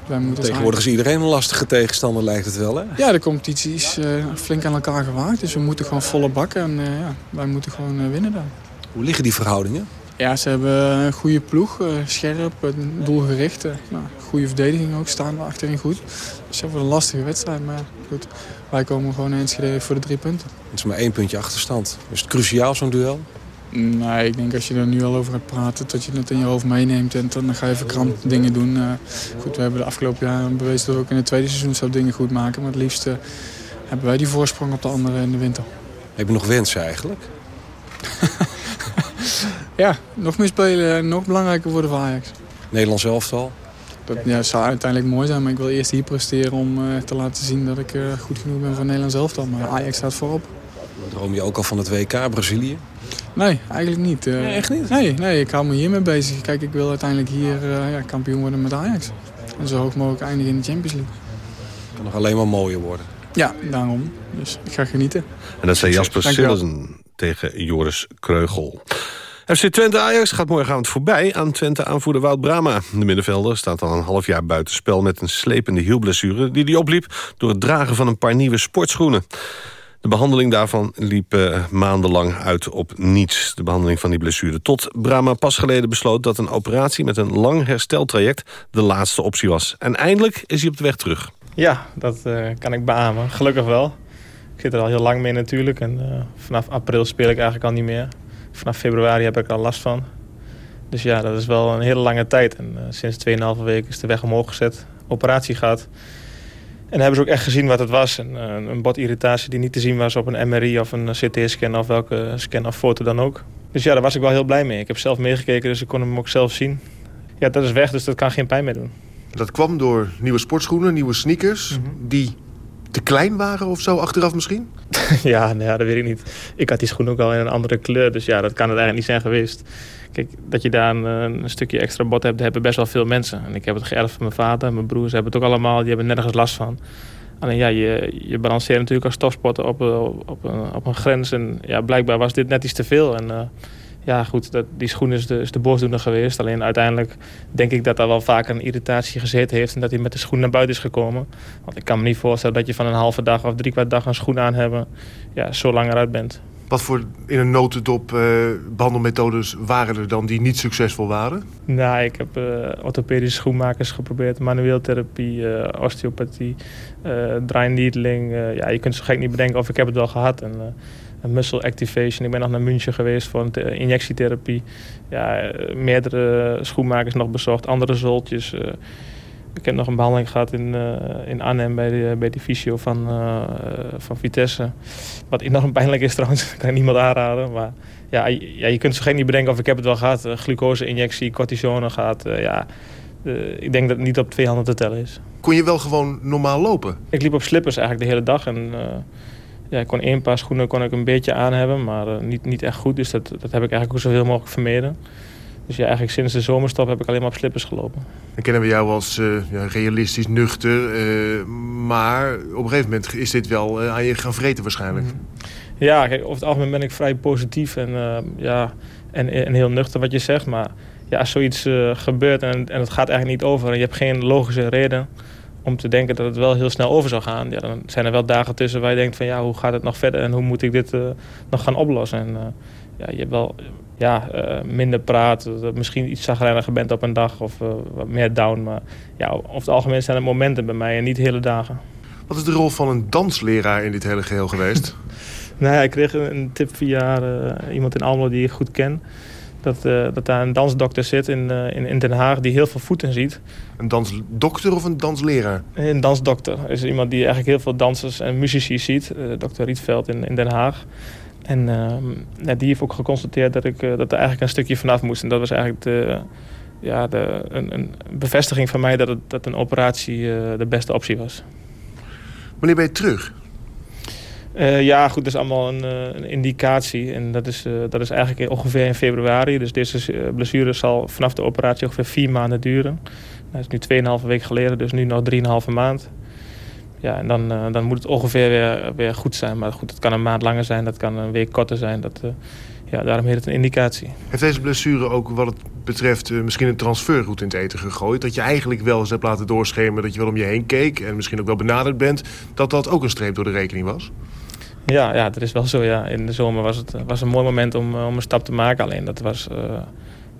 wij moeten Tegenwoordig is iedereen een lastige tegenstander, lijkt het wel, hè? Ja, de competitie is flink aan elkaar gewaagd. Dus we moeten gewoon volle bakken en ja, wij moeten gewoon winnen daar. Hoe liggen die verhoudingen? Ja, ze hebben een goede ploeg, scherp, doelgericht. Nou, goede verdediging ook, staan we achterin goed. Dus ze hebben een lastige wedstrijd, maar goed. Wij komen gewoon eens voor de drie punten. Het is maar één puntje achterstand. Is het cruciaal zo'n duel? Nee, ik denk als je er nu al over gaat praten, dat je het in je hoofd meeneemt en dan ga je verkrampt dingen doen. Uh, goed, we hebben de afgelopen jaren bewezen dat we ook in het tweede seizoen zo dingen goed maken. Maar het liefst uh, hebben wij die voorsprong op de anderen in de winter. Heb je nog wensen eigenlijk? ja, nog meer spelen, nog belangrijker worden voor Ajax. Nederlands elftal? Dat ja, zou uiteindelijk mooi zijn, maar ik wil eerst hier presteren om uh, te laten zien dat ik uh, goed genoeg ben voor Nederlands elftal. Maar Ajax staat voorop. Droom je ook al van het WK Brazilië? Nee, eigenlijk niet. Uh, nee, echt niet? Nee, nee, ik hou me hiermee bezig. Kijk, ik wil uiteindelijk hier ja, kampioen worden met Ajax. En zo hoog mogelijk eindigen in de Champions League. Het kan nog alleen maar mooier worden. Ja, daarom. Dus ik ga genieten. En dat zei Jasper Sillissen tegen Joris Kreugel. FC Twente Ajax gaat morgenavond voorbij aan Twente-aanvoerder Wout Brama. De middenvelder staat al een half jaar buitenspel met een slepende hielblessure... die hij opliep door het dragen van een paar nieuwe sportschoenen. De behandeling daarvan liep uh, maandenlang uit op niets. De behandeling van die blessure. Tot Brahma pas geleden besloot dat een operatie met een lang hersteltraject de laatste optie was. En eindelijk is hij op de weg terug. Ja, dat uh, kan ik beamen. Gelukkig wel. Ik zit er al heel lang mee natuurlijk. En uh, vanaf april speel ik eigenlijk al niet meer. Vanaf februari heb ik er al last van. Dus ja, dat is wel een hele lange tijd. En uh, sinds 2,5 weken is de weg omhoog gezet. Operatie gaat. En hebben ze ook echt gezien wat het was. En, uh, een botirritatie die niet te zien was op een MRI of een CT-scan of welke scan of foto dan ook. Dus ja, daar was ik wel heel blij mee. Ik heb zelf meegekeken, dus ik kon hem ook zelf zien. Ja, dat is weg, dus dat kan geen pijn meer doen. Dat kwam door nieuwe sportschoenen, nieuwe sneakers... Mm -hmm. die te klein waren of zo achteraf misschien? ja, nou ja, dat weet ik niet. Ik had die schoen ook al in een andere kleur, dus ja, dat kan het eigenlijk niet zijn geweest. Kijk, dat je daar een, stukje extra bot hebt, hebben best wel veel mensen. En ik heb het geërfd van mijn vader, mijn broers hebben het ook allemaal. Die hebben nergens last van. Alleen ja, je, je balanceert natuurlijk als topsporter op, op, op, een, op een grens. En ja, blijkbaar was dit net iets te veel. En uh, ja, goed, dat, die schoen is de, is de boosdoener geweest. Alleen uiteindelijk denk ik dat daar wel vaker een irritatie gezeten heeft... en dat hij met de schoen naar buiten is gekomen. Want ik kan me niet voorstellen dat je van een halve dag of drie kwart dag een schoen aan hebben... Ja, zo lang eruit bent. Wat voor in een notendop uh, behandelmethodes waren er dan die niet succesvol waren? Nou, ik heb uh, orthopedische schoenmakers geprobeerd, manueel therapie, uh, osteopathie, dry needling. ja, je kunt zo gek niet bedenken of ik heb het wel gehad. En, muscle activation. Ik ben nog naar München geweest voor een injectietherapie. Ja, meerdere schoenmakers nog bezocht, andere zoltjes. Ik heb nog een behandeling gehad in, uh, in Arnhem bij, de, bij die fysio van, uh, van Vitesse. Wat enorm pijnlijk is trouwens, kan ik niemand aanraden. Maar ja, ja, je kunt zo geen niet bedenken of ik heb het wel gehad. Glucose-injectie, cortisone gehad. ja, ik denk dat het niet op twee handen te tellen is. Kon je wel gewoon normaal lopen? Ik liep op slippers eigenlijk de hele dag. En, ja, ik kon één paar schoenen kon ik een beetje aan hebben, maar niet, niet echt goed. Dus dat, dat heb ik eigenlijk ook zoveel mogelijk vermeden. Dus ja, eigenlijk sinds de zomerstop heb ik alleen maar op slippers gelopen. Dan kennen we jou als uh, ja, realistisch, nuchter. Uh, maar op een gegeven moment is dit wel aan je gaan vreten waarschijnlijk. Ja, kijk, over het algemeen ben ik vrij positief en, ja, en, en heel nuchter wat je zegt. Maar ja, als zoiets gebeurt en, en het gaat eigenlijk niet over... en je hebt geen logische reden om te denken dat het wel heel snel over zou gaan... Ja, dan zijn er wel dagen tussen waar je denkt van... ja, hoe gaat het nog verder en hoe moet ik dit nog gaan oplossen? En ja, je hebt wel ja, uh, minder praat, misschien iets zagrijniger bent op een dag of wat meer down. Maar ja, over het algemeen zijn er momenten bij mij en niet hele dagen. Wat is de rol van een dansleraar in dit hele geheel geweest? nou ja, ik kreeg een tip via iemand in Almelo die ik goed ken. Dat, dat daar een dansdokter zit in, in, in, Den Haag die heel veel voeten ziet. Een dansdokter of een dansleraar? Een dansdokter. is iemand die eigenlijk heel veel dansers en muzici ziet. dokter Rietveld in, in Den Haag. En uh, die heeft ook geconstateerd dat, ik, uh, dat er eigenlijk een stukje vanaf moest. En dat was eigenlijk de, ja, de, een, een bevestiging van mij dat, het, dat een operatie uh, de beste optie was. Wanneer ben je terug? Ja, goed, dat is allemaal een, een indicatie. En dat is, dat is eigenlijk ongeveer in februari. Dus deze blessure zal vanaf de operatie ongeveer vier maanden duren. Dat is nu 2,5 week geleden, dus nu nog 3,5 maand ja, en dan, dan moet het ongeveer weer, weer goed zijn. Maar goed, het kan een maand langer zijn, dat kan een week korter zijn. Dat, ja, daarom heet het een indicatie. Heeft deze blessure ook wat het betreft misschien een transferroute in het eten gegooid? Dat je eigenlijk wel eens hebt laten doorschemen dat je wel om je heen keek... en misschien ook wel benaderd bent, dat dat ook een streep door de rekening was? Ja, ja dat is wel zo. Ja. In de zomer was het was een mooi moment om, om een stap te maken. Alleen dat was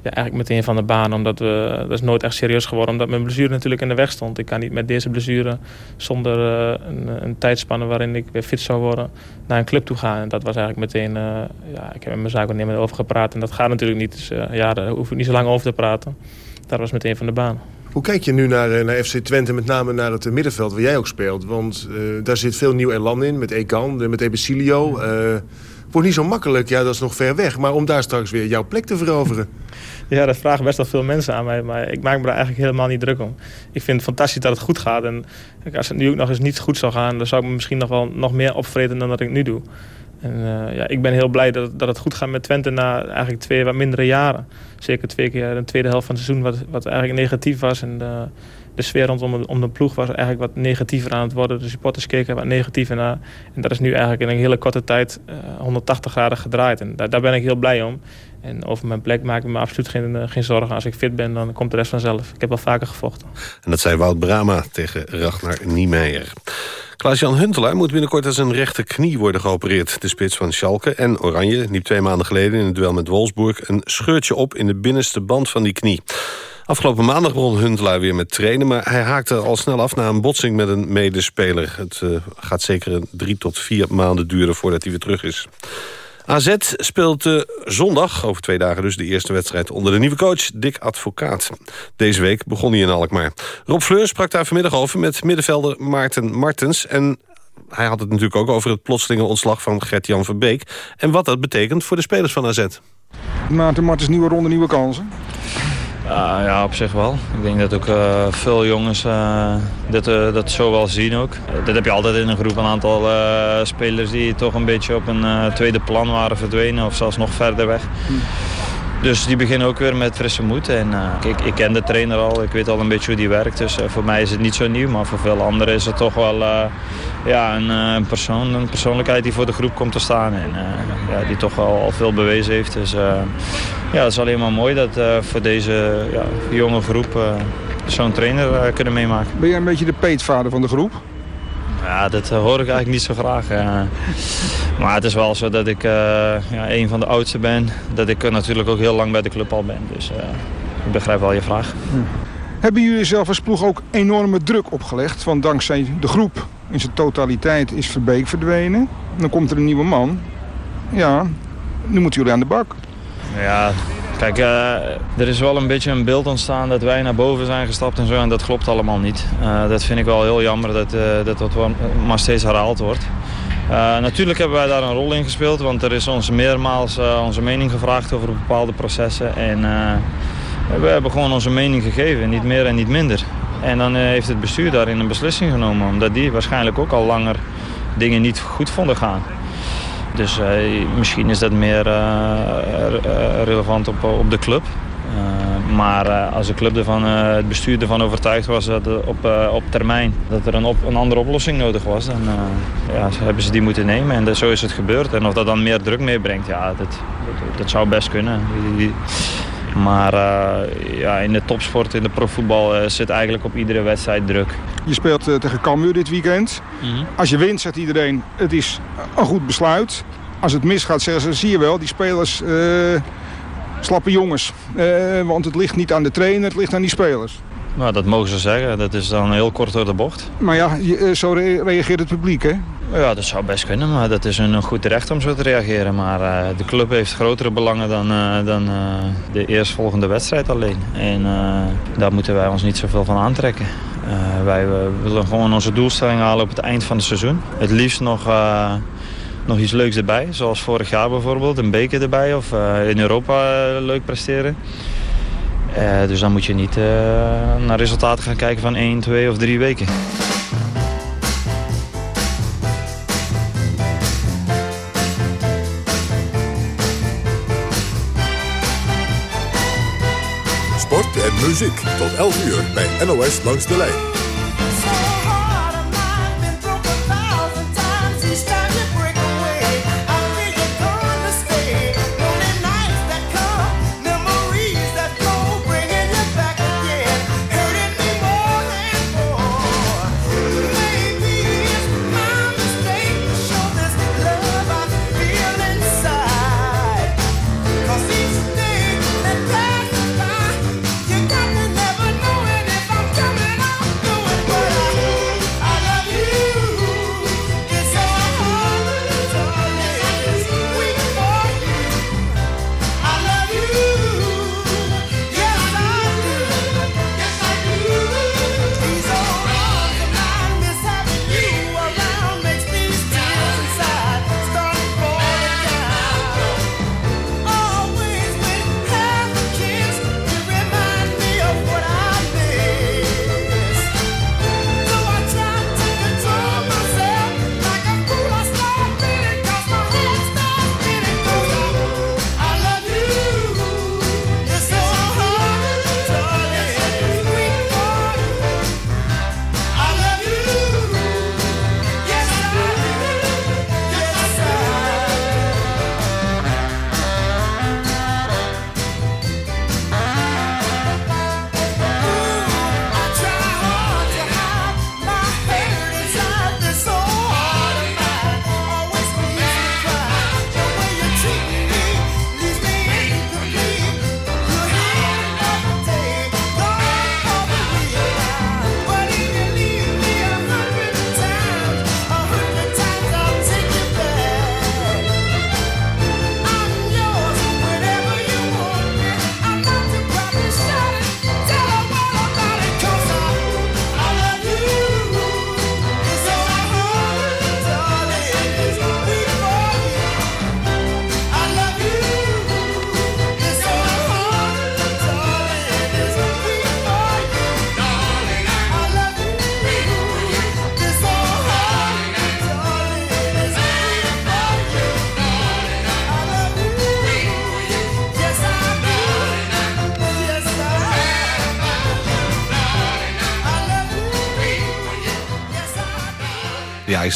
ja, eigenlijk meteen van de baan. Omdat we, dat is nooit echt serieus geworden. Omdat mijn blessure natuurlijk in de weg stond. Ik kan niet met deze blessure zonder uh, een, een tijdspanne waarin ik weer fit zou worden naar een club toe gaan. En dat was eigenlijk meteen, uh, ja, ik heb met mijn zaakwaarnemer over gepraat. En dat gaat natuurlijk niet. Dus ja, daar hoef ik niet zo lang over te praten. Dat was meteen van de baan. Hoe kijk je nu naar, naar FC Twente, met name naar het middenveld waar jij ook speelt? Want daar zit veel nieuw elan in, met Ekan, met Ebesilio wordt niet zo makkelijk, ja dat is nog ver weg. Maar om daar straks weer jouw plek te veroveren. Ja, dat vragen best wel veel mensen aan mij. Maar ik maak me daar eigenlijk helemaal niet druk om. Ik vind het fantastisch dat het goed gaat. En als het nu ook nog eens niet goed zou gaan... dan zou ik me misschien nog wel nog meer opvreten dan dat ik nu doe. En uh, ja, ik ben heel blij dat, dat het goed gaat met Twente na eigenlijk twee wat mindere jaren. Zeker twee keer de tweede helft van het seizoen wat, wat eigenlijk negatief was. En uh, De sfeer rondom de, om de ploeg was eigenlijk wat negatiever aan het worden. De supporters keken wat negatiever naar. En dat is nu eigenlijk in een hele korte tijd 180 graden gedraaid. En daar, daar ben ik heel blij om. En over mijn plek maak ik me absoluut geen, geen zorgen. Als ik fit ben, dan komt de rest vanzelf. Ik heb al vaker gevochten. En dat zei Wout Brama tegen Ragnar Niemeyer. Klaas-Jan Huntelaar moet binnenkort aan zijn rechterknie worden geopereerd. De spits van Schalke en Oranje liep twee maanden geleden... in het duel met Wolfsburg een scheurtje op in de binnenste band van die knie. Afgelopen maandag begon Huntelaar weer met trainen... maar hij haakte al snel af na een botsing met een medespeler. Het uh, gaat zeker drie tot vier maanden duren voordat hij weer terug is. AZ speelt uh, zondag, over twee dagen dus, de eerste wedstrijd... onder de nieuwe coach Dick Advocaat. Deze week begon hij in Alkmaar. Rob Fleur sprak daar vanmiddag over met middenvelder Maarten Martens... en hij had het natuurlijk ook over het plotselinge ontslag van Gert-Jan Verbeek... en wat dat betekent voor de spelers van AZ. Maarten Martens, nieuwe ronde, nieuwe kansen. Uh, ja, op zich wel. Ik denk dat ook uh, veel jongens uh, dit, dat zo wel zien ook. dat heb je altijd in een groep, een aantal spelers die toch een beetje op een tweede plan waren verdwenen of zelfs nog verder weg. Hm. Dus die beginnen ook weer met frisse moed. En, uh, ik, ik ken de trainer al, ik weet al een beetje hoe die werkt. Dus uh, voor mij is het niet zo nieuw. Maar voor veel anderen is het toch wel uh, ja, een, persoon, een persoonlijkheid die voor de groep komt te staan. En ja, die toch al, al veel bewezen heeft. Dus ja, het is alleen maar mooi dat voor deze ja, jonge groep zo'n trainer kunnen meemaken. Ben jij een beetje de peetvader van de groep? Ja, dat hoor ik eigenlijk niet zo graag. maar het is wel zo dat ik uh, ja, een van de oudste ben. Dat ik natuurlijk ook heel lang bij de club al ben. Dus ik begrijp wel je vraag. Hm. Hebben jullie zelf als ploeg ook enorme druk opgelegd? Want dankzij de groep in zijn totaliteit is Verbeek verdwenen. Dan komt er een nieuwe man. Ja, nu moeten jullie aan de bak. Ja, Kijk, uh, er is wel een beetje een beeld ontstaan dat wij naar boven zijn gestapt en zo. En dat klopt allemaal niet. Uh, dat vind ik wel heel jammer dat uh, dat, dat maar steeds herhaald wordt. natuurlijk hebben wij daar een rol in gespeeld. Want er is ons meermaals onze mening gevraagd over bepaalde processen. En we hebben gewoon onze mening gegeven. Niet meer en niet minder. En dan heeft het bestuur daarin een beslissing genomen. Omdat die waarschijnlijk ook al langer dingen niet goed vonden gaan. Dus uh, misschien is dat meer uh, relevant op, op de club. maar als de club ervan, het bestuur ervan overtuigd was dat op, op termijn dat er een, op, een andere oplossing nodig was, dan ja, hebben ze die moeten nemen. En zo is het gebeurd. En of dat dan meer druk meebrengt, ja, dat, dat zou best kunnen. Maar uh, ja, in de topsport, in de profvoetbal, uh, zit eigenlijk op iedere wedstrijd druk. Je speelt uh, tegen Cambuur dit weekend. Mm -hmm. Als je wint, zegt iedereen, het is een goed besluit. Als het misgaat, zeggen ze, zie je wel, die spelers slappe jongens. want het ligt niet aan de trainer, het ligt aan die spelers. Nou, dat mogen ze zeggen. Dat is dan heel kort door de bocht. Maar ja, zo reageert het publiek, hè? Ja, dat zou best kunnen, maar dat is een goed recht om zo te reageren. Maar uh, de club heeft grotere belangen dan, uh, dan uh, de eerstvolgende wedstrijd alleen. En daar moeten wij ons niet zoveel van aantrekken. wij willen gewoon onze doelstelling halen op het eind van het seizoen. Het liefst nog, nog iets leuks erbij, zoals vorig jaar bijvoorbeeld. Een beker erbij of in Europa leuk presteren. Dus dan moet je niet naar resultaten gaan kijken van 1, 2 of 3 weken. en muziek tot 11 uur bij NOS Langs de Lijn.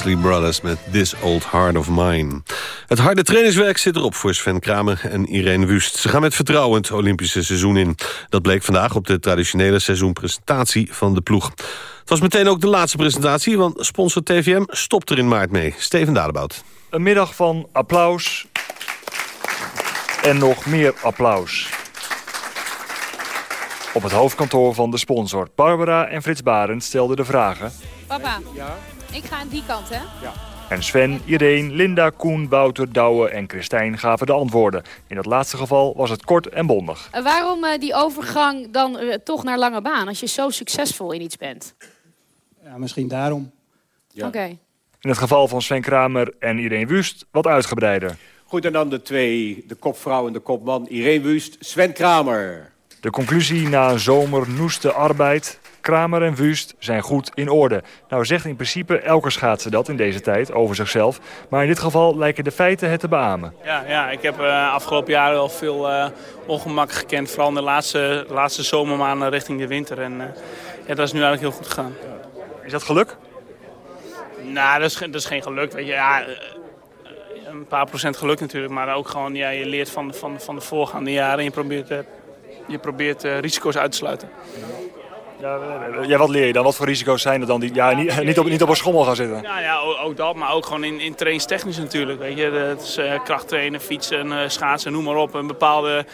Brothers met This Old Heart of Mine. Het harde trainingswerk zit erop voor Sven Kramer en Irene Wust. Ze gaan met vertrouwen het Olympische seizoen in. Dat bleek vandaag op de traditionele seizoenpresentatie van de ploeg. Het was meteen ook de laatste presentatie, want sponsor TVM stopt er in maart mee. Steven Dadebout. Een middag van applaus en nog meer applaus. Op het hoofdkantoor van de sponsor. Barbara en Frits Barend stelden de vragen. Papa, ja? ik ga aan die kant, hè? Ja. En Sven, Irene, Linda, Koen, Bouter, Douwe en Christijn gaven de antwoorden. In dat laatste geval was het kort en bondig. Uh, waarom uh, die overgang dan uh, toch naar lange baan als je zo succesvol in iets bent? Ja, misschien daarom. Ja. Oké. Okay. In het geval van Sven Kramer en Irene Wust wat uitgebreider. Goed, en dan de twee, de kopvrouw en de kopman. Irene Wust, Sven Kramer. De conclusie na een zomer noeste arbeid. Kramer en Wust zijn goed in orde. Nou zegt in principe elke schaatser dat in deze tijd over zichzelf. Maar in dit geval lijken de feiten het te beamen. Ja, ja ik heb uh, afgelopen jaren wel veel uh, ongemak gekend. Vooral in de laatste, laatste zomermaanden richting de winter. En uh, ja, dat is nu eigenlijk heel goed gegaan. Is dat geluk? Nou, dat is, dat is geen geluk. Weet je. Ja, een paar procent geluk natuurlijk. Maar ook gewoon, ja, je leert van, van, van de voorgaande jaren. En je probeert je probeert uh, risico's uit te sluiten. Ja, ja, wat leer je dan? Wat voor risico's zijn er dan? Die, ja, niet, niet, op, niet op een schommel gaan zitten? Ja, ja ook, dat, maar ook gewoon in, in trainingstechnisch natuurlijk. Weet je. Het is uh, krachttrainen, fietsen, uh, schaatsen, noem maar op. Een bepaalde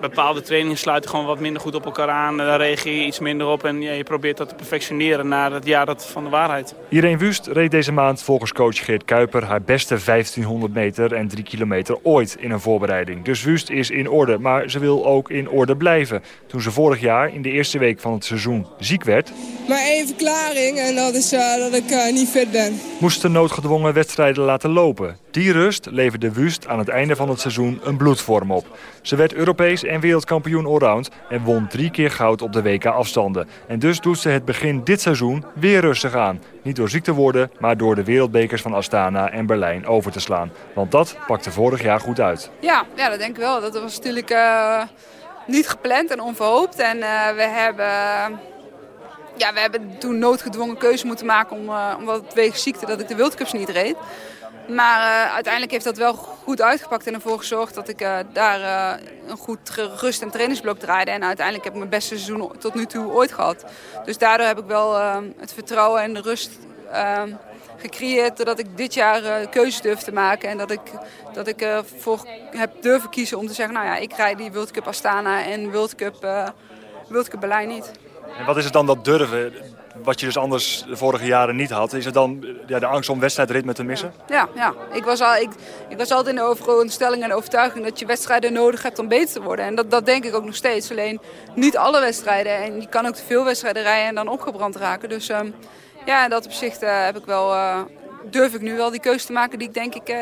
bepaalde trainingen sluiten gewoon wat minder goed op elkaar aan. Daar reageer je iets minder op en ja, je probeert dat te perfectioneren naar het jaar dat van de waarheid. Irene Wust reed deze maand volgens coach Geert Kuiper haar beste 1500 meter en 3 kilometer ooit in een voorbereiding. Dus Wust is in orde, maar ze wil ook in orde blijven. Toen ze vorig jaar in de eerste week van het seizoen ziek werd... Maar één verklaring en dat is uh, dat ik uh, niet fit ben. Moesten noodgedwongen wedstrijden laten lopen. Die rust leverde Wust aan het einde van het seizoen een bloedvorm op. Ze werd Europees en wereldkampioen allround en won drie keer goud op de WK-afstanden. En dus doet ze het begin dit seizoen weer rustig aan. Niet door ziek te worden, maar door de wereldbekers van Astana en Berlijn over te slaan. Want dat pakte vorig jaar goed uit. Ja, ja dat denk ik wel. Dat was natuurlijk uh, niet gepland en onverhoopt. En uh, we hebben... Ja, we hebben toen noodgedwongen keuze moeten maken om, uh, omdat het wegens ziekte dat ik de World Cups niet reed. Maar uh, uiteindelijk heeft dat wel goed uitgepakt en ervoor gezorgd dat ik uh, daar uh, een goed rust- en trainingsblok draaide. En uiteindelijk heb ik mijn beste seizoen tot nu toe ooit gehad. Dus daardoor heb ik wel het vertrouwen en de rust gecreëerd. Doordat ik dit jaar keuzes durf te maken. En dat ik, dat ik ervoor heb durven kiezen om te zeggen, nou ja, ik rijd die World Cup Astana en World Cup, World Cup Berlijn niet. En wat is het dan dat durven? Wat je dus anders de vorige jaren niet had. Is het dan ja, de angst om wedstrijdritme te missen? Ja, ja. Ik, was al, ik, ik was altijd in de overstelling en overtuiging dat je wedstrijden nodig hebt om beter te worden. En dat, dat denk ik ook nog steeds. Alleen niet alle wedstrijden. En je kan ook te veel wedstrijden rijden en dan opgebrand raken. Dus um, ja, dat opzicht uh, heb ik wel, uh, durf ik nu wel die keuze te maken die ik denk ik uh,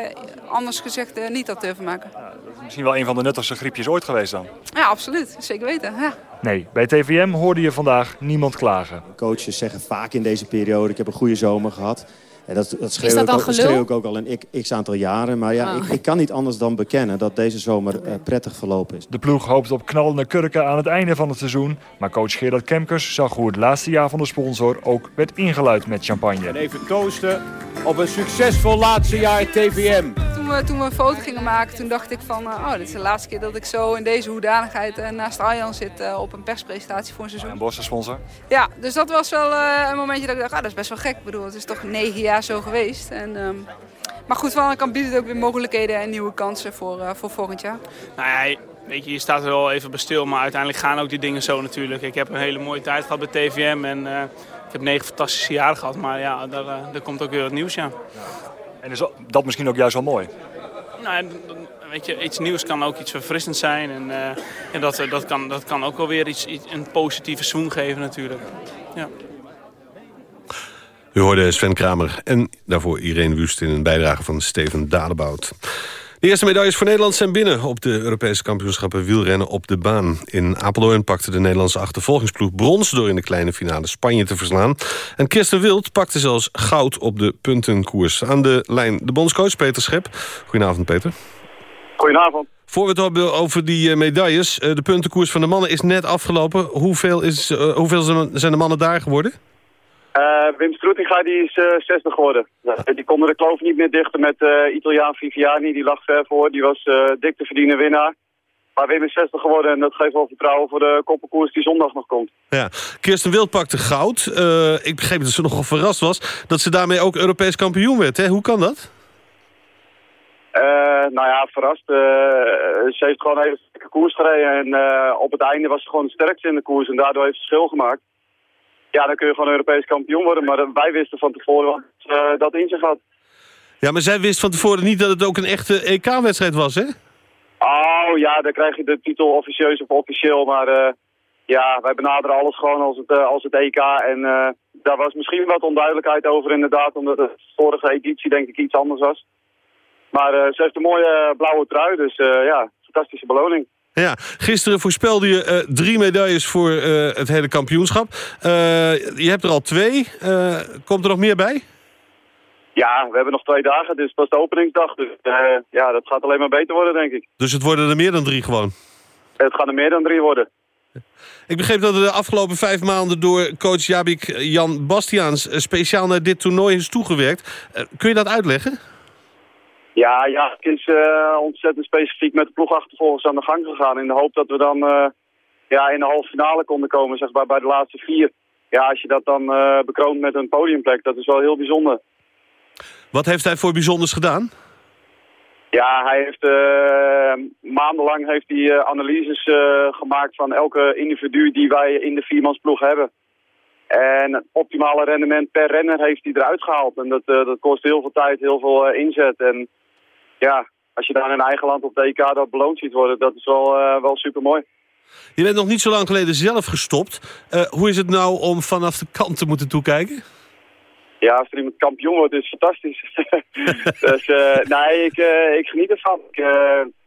anders gezegd niet had durven maken. Ja, dat is misschien wel een van de nuttigste griepjes ooit geweest dan? Ja, absoluut. Zeker weten. Ja. Nee, bij TVM hoorde je vandaag niemand klagen. Coaches zeggen vaak in deze periode, ik heb een goede zomer gehad. En dat, dat schreeuw, dat ik, ook, schreeuw ik ook al een x aantal jaren. Maar ja, Ah. ik, ik kan niet anders dan bekennen dat deze zomer uh, prettig verlopen is. De ploeg hoopt op knallende kurken aan het einde van het seizoen. Maar coach Gerard Kemkers zag hoe het laatste jaar van de sponsor ook werd ingeluid met champagne. En even toosten op een succesvol laatste jaar TVM. Toen we, toen we een foto gingen maken, toen dacht ik van... oh, dit is de laatste keer dat ik zo in deze hoedanigheid uh, naast Arjan zit... Uh, op een perspresentatie voor een seizoen. En sponsor? Ja, dus dat was wel uh, een momentje dat ik dacht... ah, dat is best wel gek. Ik bedoel, het is toch negen jaar zo geweest. En, um, maar goed, van de kant biedt het ook weer mogelijkheden en nieuwe kansen voor, voor volgend jaar. Nou ja, weet je, je staat er wel even bij stil, maar uiteindelijk gaan ook die dingen zo natuurlijk. Ik heb een hele mooie tijd gehad bij TVM en uh, ik heb negen fantastische jaren gehad. Maar ja, daar, uh, daar komt ook weer wat nieuws, ja. En is dat misschien ook juist wel mooi? Nou, weet je, iets nieuws kan ook iets verfrissends zijn. En, uh, en dat, dat, kan, dat kan ook wel weer iets, iets, een positieve zoen geven natuurlijk. Ja. U hoorde Sven Kramer en daarvoor Irene Wust in een bijdrage van Steven Dadebout. De eerste medailles voor Nederland zijn binnen op de Europese kampioenschappen wielrennen op de baan. In Apeldoorn pakte de Nederlandse achtervolgingsploeg brons door in de kleine finale Spanje te verslaan. En Kirsten Wild pakte zelfs goud op de puntenkoers. Aan de lijn de bondscoach Peter Schep. Goedenavond Peter. Goedenavond. Voor we het hebben over die medailles. De puntenkoers van de mannen is net afgelopen. Hoeveel, is, uh, hoeveel zijn de mannen daar geworden? Uh, Wim Stroetinga die is uh, 60 geworden. Die konden de kloof niet meer dichten met uh, Italiaan Viviani. Die lag ver voor. Die was dik te verdienen winnaar. Maar Wim is 60 geworden en dat geeft wel vertrouwen voor de koppenkoers die zondag nog komt. Ja, Kirsten Wild pakte goud. ik begreep dat ze nogal verrast was dat ze daarmee ook Europees kampioen werd. Hè? Hoe kan dat? nou ja, verrast. ze heeft gewoon even een koers gereden. En op het einde was ze gewoon het sterkste in de koers. En daardoor heeft ze verschil gemaakt. Ja, dan kun je gewoon Europees kampioen worden. Maar wij wisten van tevoren wat uh, dat in zich had. Ja, maar zij wist van tevoren niet dat het ook een echte EK-wedstrijd was, hè? Oh ja, dan krijg je de titel officieus of officieel. Maar uh, ja, wij benaderen alles gewoon als het, uh, als het EK. En daar was misschien wat onduidelijkheid over inderdaad. Omdat de vorige editie denk ik iets anders was. Maar ze heeft een mooie blauwe trui. Dus ja, fantastische beloning. Ja, gisteren voorspelde je uh, drie medailles voor uh, het hele kampioenschap. Uh, je hebt er al twee. komt er nog meer bij? Ja, we hebben nog twee dagen. Is pas de openingsdag. Dus ja, dat gaat alleen maar beter worden, denk ik. Dus het worden er meer dan drie gewoon? Het gaan er meer dan drie worden. Ik begreep dat er de afgelopen vijf maanden door coach Jabik Jan Bastiaans... speciaal naar dit toernooi is toegewerkt. kun je dat uitleggen? Ja, ja, het is uh, ontzettend specifiek met de ploegachtervolgers aan de gang gegaan. In de hoop dat we dan uh, ja, in de halve finale konden komen, zeg maar, bij de laatste vier. Ja, als je dat dan uh, bekroont met een podiumplek, dat is wel heel bijzonder. Wat heeft hij voor bijzonders gedaan? Ja, hij heeft maandenlang heeft hij analyses gemaakt van elke individu die wij in de viermansploeg hebben. En het optimale rendement per renner heeft hij eruit gehaald. En dat, dat kost heel veel tijd, heel veel inzet. En ja, als je daar in eigen land op de EK dat beloond ziet worden, dat is wel, uh, wel super mooi. Je bent nog niet zo lang geleden zelf gestopt. Uh, hoe is het nou om vanaf de kant te moeten toekijken? Ja, als er iemand kampioen wordt, is het fantastisch. dus uh, nee, ik, ik geniet ervan. Ik,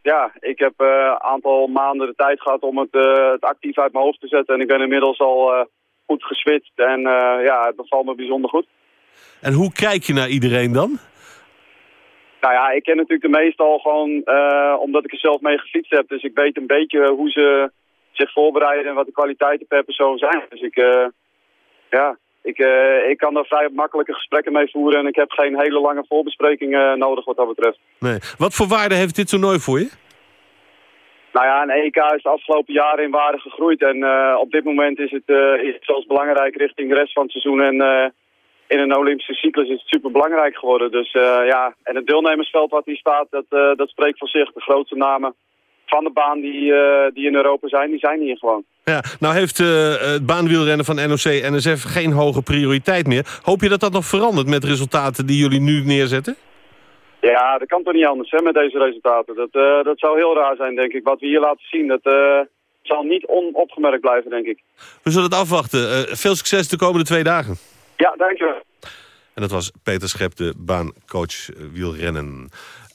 ja, ik heb een aantal maanden de tijd gehad om het, het actief uit mijn hoofd te zetten. En ik ben inmiddels al goed geswitcht en ja, het bevalt me bijzonder goed. En hoe kijk je naar iedereen dan? Nou ja, ik ken natuurlijk de meeste al gewoon uh, omdat ik er zelf mee gefietst heb. Dus ik weet een beetje hoe ze zich voorbereiden en wat de kwaliteiten per persoon zijn. Dus ik, uh, ja, ik, uh, ik kan daar vrij makkelijke gesprekken mee voeren. En ik heb geen hele lange voorbesprekingen nodig wat dat betreft. Nee. Wat voor waarde heeft dit toernooi voor je? Nou ja, een EK is de afgelopen jaren in waarde gegroeid. En op dit moment is het, is het zelfs belangrijk richting de rest van het seizoen. En in een Olympische cyclus is het super belangrijk geworden. Dus uh, ja, en het deelnemersveld wat hier staat, dat, uh, dat spreekt voor zich. De grootste namen van de baan die, uh, die in Europa zijn, die zijn hier gewoon. Ja, nou heeft het baanwielrennen van NOC-NSF geen hoge prioriteit meer. Hoop je dat dat nog verandert met resultaten die jullie nu neerzetten? Ja, dat kan toch niet anders hè, met deze resultaten. Dat, dat zou heel raar zijn, denk ik. Wat we hier laten zien, dat zal niet onopgemerkt blijven, denk ik. We zullen het afwachten. veel succes de komende twee dagen. Ja, dankjewel. En dat was Peter Schep, de baancoach wielrennen.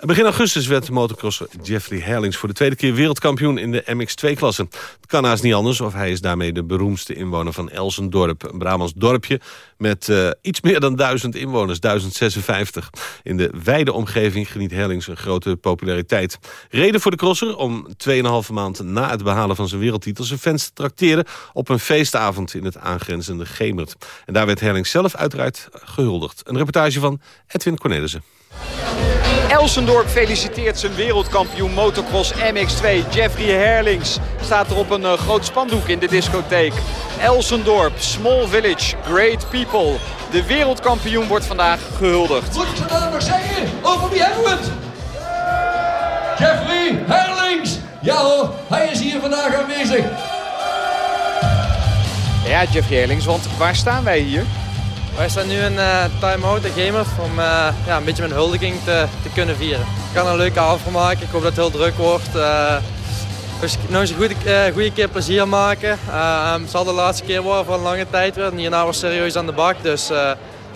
Begin augustus werd motocrosser Jeffrey Herlings voor de tweede keer wereldkampioen in de MX2-klasse. Het kan haast niet anders of hij is daarmee de beroemdste inwoner van Elsendorp. Een Brabants dorpje met uh, iets meer dan duizend inwoners, 1056. In de wijde omgeving geniet Herlings een grote populariteit. Reden voor de crosser om 2,5 maand na het behalen van zijn wereldtitel... zijn fans te trakteren op een feestavond in het aangrenzende Gemert. En daar werd Herlings zelf uiteraard gehuldigd. Een reportage van Edwin Cornelissen. Elsendorp feliciteert zijn wereldkampioen motocross MX2 Jeffrey Herlings. Staat er op een uh, groot spandoek in de discotheek. Elsendorp, small village, great people. De wereldkampioen wordt vandaag gehuldigd. Moet ik dan nog zeggen? Over wie hebben we het? Jeffrey Herlings! Ja hoor, hij is hier vandaag aanwezig. Ja, Jeffrey Herlings, want waar staan wij hier? Wij staan nu in uh, time-out de Gamer om uh, ja, een beetje mijn huldiging te, te kunnen vieren. Ik kan er een leuke avond van maken. Ik hoop dat het heel druk wordt. Uh, dus nog eens een goede, goede keer plezier maken. het zal de laatste keer worden voor een lange tijd weer. Hierna was serieus aan de bak. Dus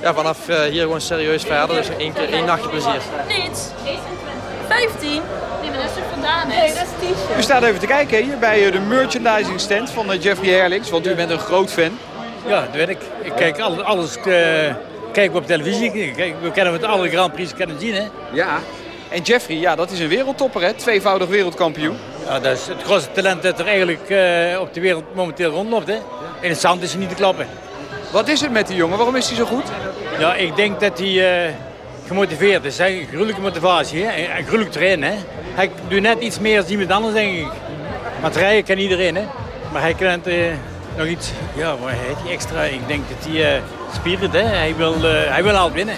ja, vanaf hier gewoon serieus verder. Dus één keer één nachtje plezier. Niet. 15? Nee, maar dat is vandaan. Nee, dat is t-shirt. U staat even te kijken hier bij de merchandising stand van Jeffrey Herlings. Want u bent een groot fan. Ja, dat weet ik. Ik kijk alles, alles uh, op televisie. Kijk, we kennen het alle Grand Prix kennen zien, hè? Ja. En Jeffrey, ja, dat is een wereldtopper, hè? Tweevoudig wereldkampioen. Ja, dat is het grootste talent dat er eigenlijk uh, op de wereld momenteel rondloopt, hè? In het zand is hij niet te klappen. Wat is het met die jongen? Waarom is hij zo goed? Ja, ik denk dat hij uh, gemotiveerd is. Een gruwelijke motivatie. Hè? En gruwelijk trainen. Hè? Hij doet net iets meer dan iemand anders, denk ik. Maar rijden kan iedereen, hè. Maar hij kent uh, nog iets... Ja, maar hij heeft extra. Ik denk dat hij uh, spirit, hè. Hij wil, uh, hij wil altijd winnen.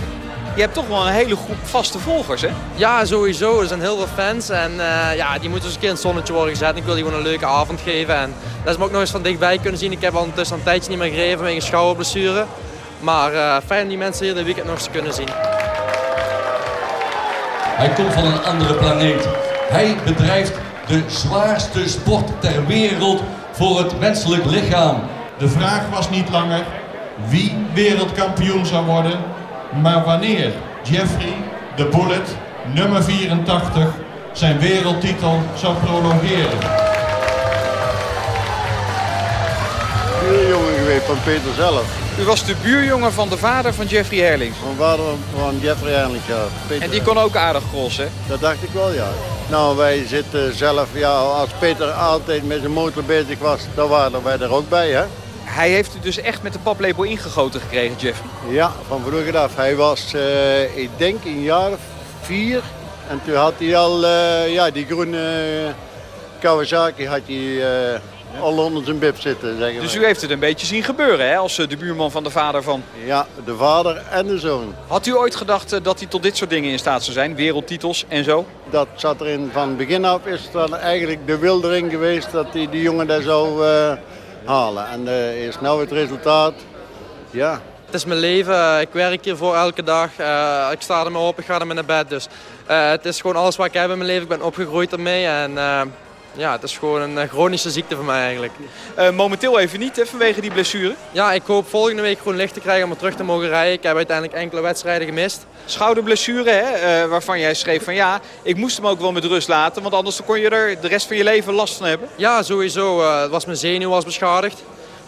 Je hebt toch wel een hele groep vaste volgers, hè? Ja, sowieso. Er zijn heel veel fans. En uh, ja, die moeten eens een keer in het zonnetje worden gezet. Ik wil die gewoon een leuke avond geven. En dat is me ook nog eens van dichtbij kunnen zien. Ik heb al intussen een tijdje niet meer gereden vanwege een schouderblessure. Maar uh, fijn om die mensen hier de weekend nog eens te kunnen zien. Hij komt van een andere planeet. Hij bedrijft de zwaarste sport ter wereld voor het menselijk lichaam. De vraag was niet langer wie wereldkampioen zou worden, maar wanneer Jeffrey de Bullet, nummer 84, zijn wereldtitel zou prolongeren. Van Peter zelf. U was de buurjongen van de vader van Jeffrey Herlings? Van vader van Jeffrey Herlings, ja. Peter en die kon ook aardig crossen? Dat dacht ik wel, ja. Nou, wij zitten zelf, ja, als Peter altijd met zijn motor bezig was, dan waren wij er ook bij, hè. Hij heeft u dus echt met de paplepel ingegoten gekregen, Jeffrey? Ja, van vroeger af. Hij was, uh, ik denk, een jaar of vier. En toen had hij al, uh, ja, die groene Kawasaki had hij uh, al onder zijn bib zitten, zeggen Dus u heeft het een beetje zien gebeuren, hè, als de buurman van de vader van... Ja, de vader en de zoon. Had u ooit gedacht dat hij tot dit soort dingen in staat zou zijn? Wereldtitels en zo? Dat zat erin van begin af. Is het eigenlijk de wildering geweest dat die, die jongen daar zo halen. En uh, is nou het resultaat, ja. Het is mijn leven. Ik werk hiervoor elke dag. Uh, ik sta er mee op, ik ga ermee naar bed. Dus uh, het is gewoon alles wat ik heb in mijn leven. Ik ben opgegroeid ermee. En ja, het is gewoon een chronische ziekte voor mij eigenlijk. momenteel even niet, hè, vanwege die blessure? Ja, ik hoop volgende week gewoon licht te krijgen om er terug te mogen rijden. Ik heb uiteindelijk enkele wedstrijden gemist. Schouderblessure, hè, waarvan jij schreef van ja, ik moest hem ook wel met rust laten. Want anders kon je er de rest van je leven last van hebben. Ja, sowieso. het was mijn zenuw was beschadigd.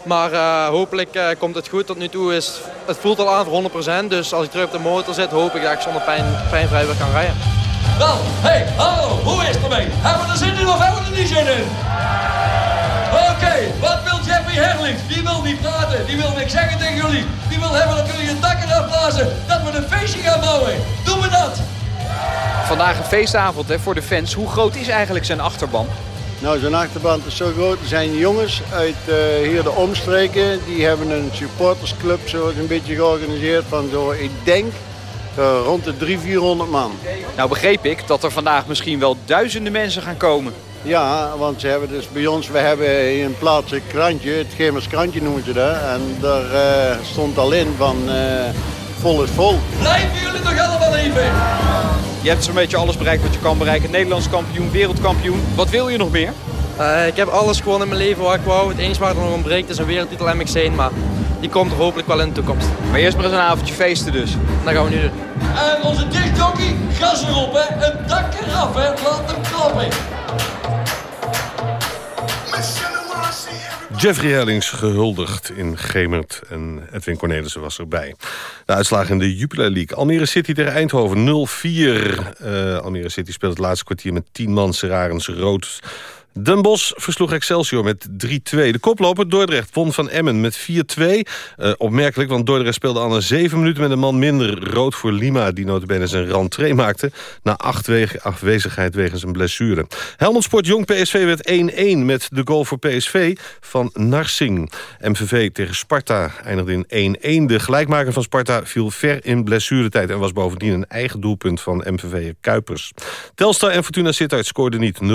Maar uh, hopelijk uh, komt het goed. Tot nu toe is het voelt al aan voor 100%. Dus als ik terug op de motor zit, hoop ik dat ik zonder pijn, pijnvrij weer kan rijden. Wel, hey, hallo, hoe is het ermee? Hebben we er zin in of hebben we er niet zin in? Oké, okay, wat wil Jeffrey Herlings? Die wil niet praten, die wil niks zeggen tegen jullie. Die wil hebben dat jullie het dak eraf blazen, dat we een feestje gaan bouwen. Doen we dat? Vandaag een feestavond hè, voor de fans. Hoe groot is eigenlijk zijn achterban? Nou, zijn achterban is zo groot. Er zijn jongens uit uh, hier de omstreken. Die hebben een supportersclub zo een beetje georganiseerd van zo, ik denk, uh, rond de 300, 400 man. Nou begreep ik dat er vandaag misschien wel duizenden mensen gaan komen. Ja, want ze hebben dus bij ons, we hebben in een plaatselijk krantje, het Gemers krantje noemen ze dat. En daar uh, stond al in van vol is vol. Blijven jullie nog allemaal even? Je hebt zo'n beetje alles bereikt wat je kan bereiken. Nederlands kampioen, wereldkampioen. Wat wil je nog meer? Uh, ik heb alles gewoon in mijn leven wat ik wou. Het enige waar het nog ontbreekt is een wereldtitel MX1. Maar die komt er hopelijk wel in de toekomst. Maar eerst maar eens een avondje feesten dus. Dat gaan we nu doen. En onze dichtjockey, gas erop hè. Een dak eraf hè. Laat hem klappen. Jeffrey Hellings gehuldigd in Gemert en Edwin Cornelissen was erbij. De uitslagen in de Jupiler League. Almere City tegen Eindhoven 0-4. Uh, Almere City speelt het laatste kwartier met 10 man. Serarens rood Den versloeg Excelsior met 3-2. De koploper Dordrecht won van Emmen met 4-2. Uh, opmerkelijk, want Dordrecht speelde al een 7 minuten met een man minder. Rood voor Lima, die notabene zijn rentree maakte... na acht wegen afwezigheid wegens een blessure. Helmond Sport Jong PSV werd 1-1 met de goal voor PSV van Narsing. MVV tegen Sparta eindigde in 1-1. De gelijkmaker van Sparta viel ver in blessuretijd... en was bovendien een eigen doelpunt van MVV Kuipers. Telstar en Fortuna Sittard scoorden niet 0-0.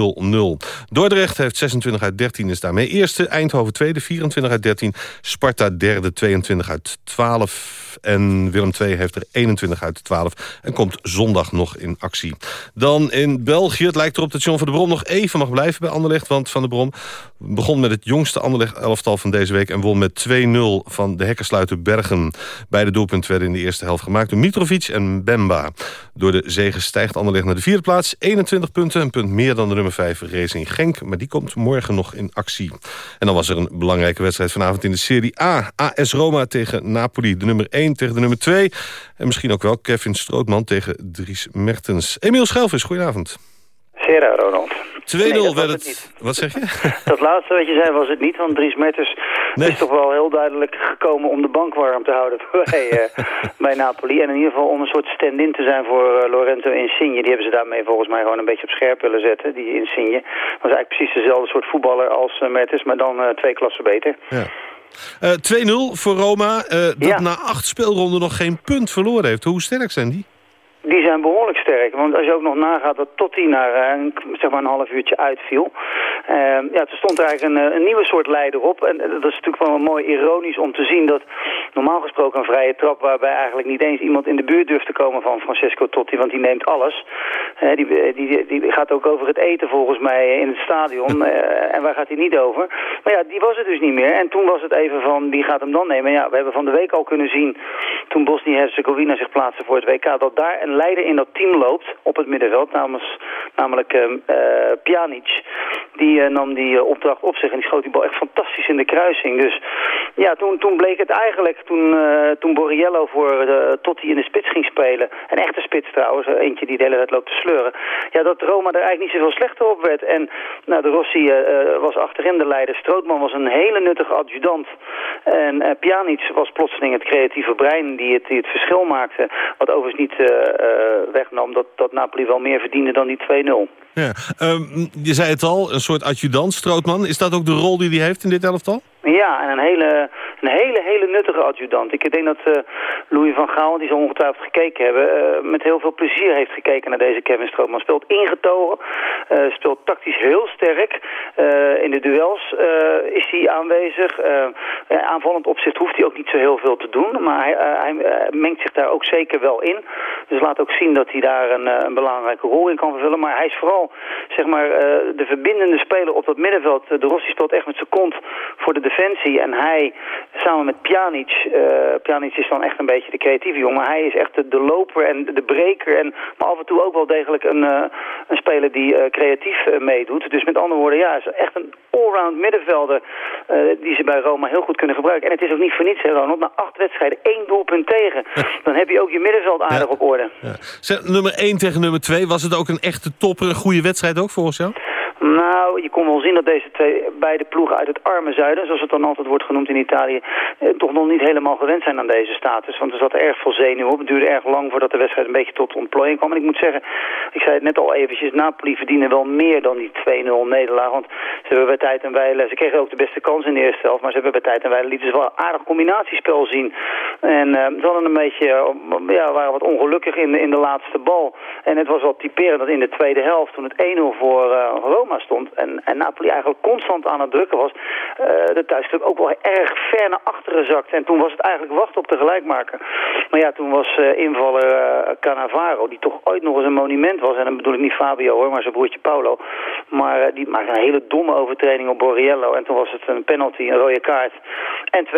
Dordrecht heeft 26 uit 13, is daarmee eerste. Eindhoven tweede, 24 uit 13. Sparta derde, 22 uit 12. En Willem II heeft er 21 uit 12 en komt zondag nog in actie. Dan in België, het lijkt erop dat John van der Brom nog even mag blijven bij Anderlecht. Want Van der Brom begon met het jongste Anderlecht-elftal van deze week... en won met 2-0 van de hekkersluiter Bergen. Beide doelpunten werden in de eerste helft gemaakt door Mitrovic en Bemba. Door de zegen stijgt Anderlecht naar de vierde plaats. 21 punten, een punt meer dan de nummer 5 Racing Genk. Maar die komt morgen nog in actie. En dan was er een belangrijke wedstrijd vanavond in de Serie A. AS Roma tegen Napoli, de nummer 1 tegen de nummer 2. En misschien ook wel Kevin Strootman tegen Dries Mertens. Emiel Schelvis, goedenavond. Zeer Ronald. 2-0 dat was werd het. Wat zeg je? Dat laatste wat je zei was het niet, want Dries Mertens is toch wel heel duidelijk gekomen om de bank warm te houden bij, eh, bij Napoli. En in ieder geval om een soort stand-in te zijn voor eh, Lorenzo Insigne. Die hebben ze daarmee volgens mij gewoon een beetje op scherp willen zetten, die Insigne. Was eigenlijk precies dezelfde soort voetballer als eh, Mertens, maar dan twee klassen beter. Ja. Eh, 2-0 voor Roma, dat na acht speelronden nog geen punt verloren heeft. Hoe sterk zijn die? Die zijn behoorlijk sterk. Want als je ook nog nagaat dat Totti naar eh, zeg maar een half uurtje uitviel. Uh, ja, er stond er eigenlijk een, eh, een, nieuwe soort leider op. En dat is natuurlijk wel mooi ironisch om te zien dat normaal gesproken een vrije trap... waarbij eigenlijk niet eens iemand in de buurt durft te komen van Francesco Totti. Want die neemt alles. Uh, die, die, die, gaat ook over het eten volgens mij in het stadion. en waar gaat hij niet over? Maar ja, die was het dus niet meer. En toen was het even van wie gaat hem dan nemen. Ja, we hebben van de week al kunnen zien toen Bosnië-Herzegovina zich plaatste voor het WK... dat daar een leider in dat team loopt op het middenveld, namens, namelijk uh, Pjanic. Die uh, nam die opdracht op zich en die schoot die bal echt fantastisch in de kruising. Dus ja, toen, toen bleek het eigenlijk, toen, toen Borriello voor Totti in de spits ging spelen, een echte spits trouwens, eentje die de hele tijd loopt te sleuren, ja, dat Roma er eigenlijk niet zoveel slechter op werd. En nou, de Rossi was achterin de leider, Strootman was een hele nuttige adjudant en Pjanic was plotseling het creatieve brein die het, het verschil maakte, wat overigens niet wegnam dat, dat Napoli wel meer verdiende dan die 2-0. Ja, um, je zei het al, een soort adjudant, Strootman. Is dat ook de rol die hij heeft in dit elftal? Ja, en een hele, een hele, hele nuttige adjudant. Ik denk dat uh, Louis van Gaal, die zal ongetwijfeld gekeken hebben, uh, met heel veel plezier heeft gekeken naar deze Kevin Strootman. Speelt ingetogen, uh, speelt tactisch heel sterk. in de duels is hij aanwezig. aanvallend opzicht hoeft hij ook niet zo heel veel te doen, maar hij, hij mengt zich daar ook zeker wel in. Dus laat ook zien dat hij daar een, een belangrijke rol in kan vervullen. Maar hij is vooral, zeg maar, de verbindende speler op dat middenveld. De Rossi speelt echt met zijn kont voor de defensie. En hij, samen met Pjanic, uh, Pjanic is dan echt een beetje de creatieve jongen. Maar hij is echt de, de loper en de breker. En, maar af en toe ook wel degelijk een, uh, een speler die uh, creatief meedoet. Dus met andere woorden, ja, is echt een allround middenvelder die ze bij Roma heel goed kunnen gebruiken. En het is ook niet voor niets, hè, Ronald. Na acht wedstrijden, één doelpunt tegen. Dan heb je ook je middenveld aardig ja. op orde. Ja. Nummer 1 tegen nummer 2, was het ook een echte topper, een goede wedstrijd ook volgens jou? Nou, je kon wel zien dat deze twee, beide ploegen uit het arme zuiden, zoals het dan altijd wordt genoemd in Italië, eh, toch nog niet helemaal gewend zijn aan deze status. Want er zat erg veel zenuw op. Het duurde erg lang voordat de wedstrijd een beetje tot ontplooiing kwam. En ik moet zeggen, ik zei het net al eventjes, Napoli verdienen wel meer dan die 2-0 nederlaag. Want ze hebben bij tijd en wijle, ze kregen ook de beste kans in de eerste helft, maar ze hebben bij tijd en wijle lieten ze wel een aardig combinatiespel zien. En uh, ze een beetje, ja, waren wat ongelukkig in de, in de laatste bal. En het was wel typerend dat in de tweede helft, toen het 1-0 voor uh, Stond en, en Napoli eigenlijk constant aan het drukken was, uh, de thuisclub ook wel erg ver naar achteren zakte. En toen was het eigenlijk wachten op de gelijkmaker. Maar ja, toen was uh, invaller uh, Cannavaro, die toch ooit nog eens een monument was. En dan bedoel ik niet Fabio hoor, maar zijn broertje Paulo. Maar die maakte een hele domme overtreding op Borriello. En toen was het een penalty, een rode kaart. En 2-0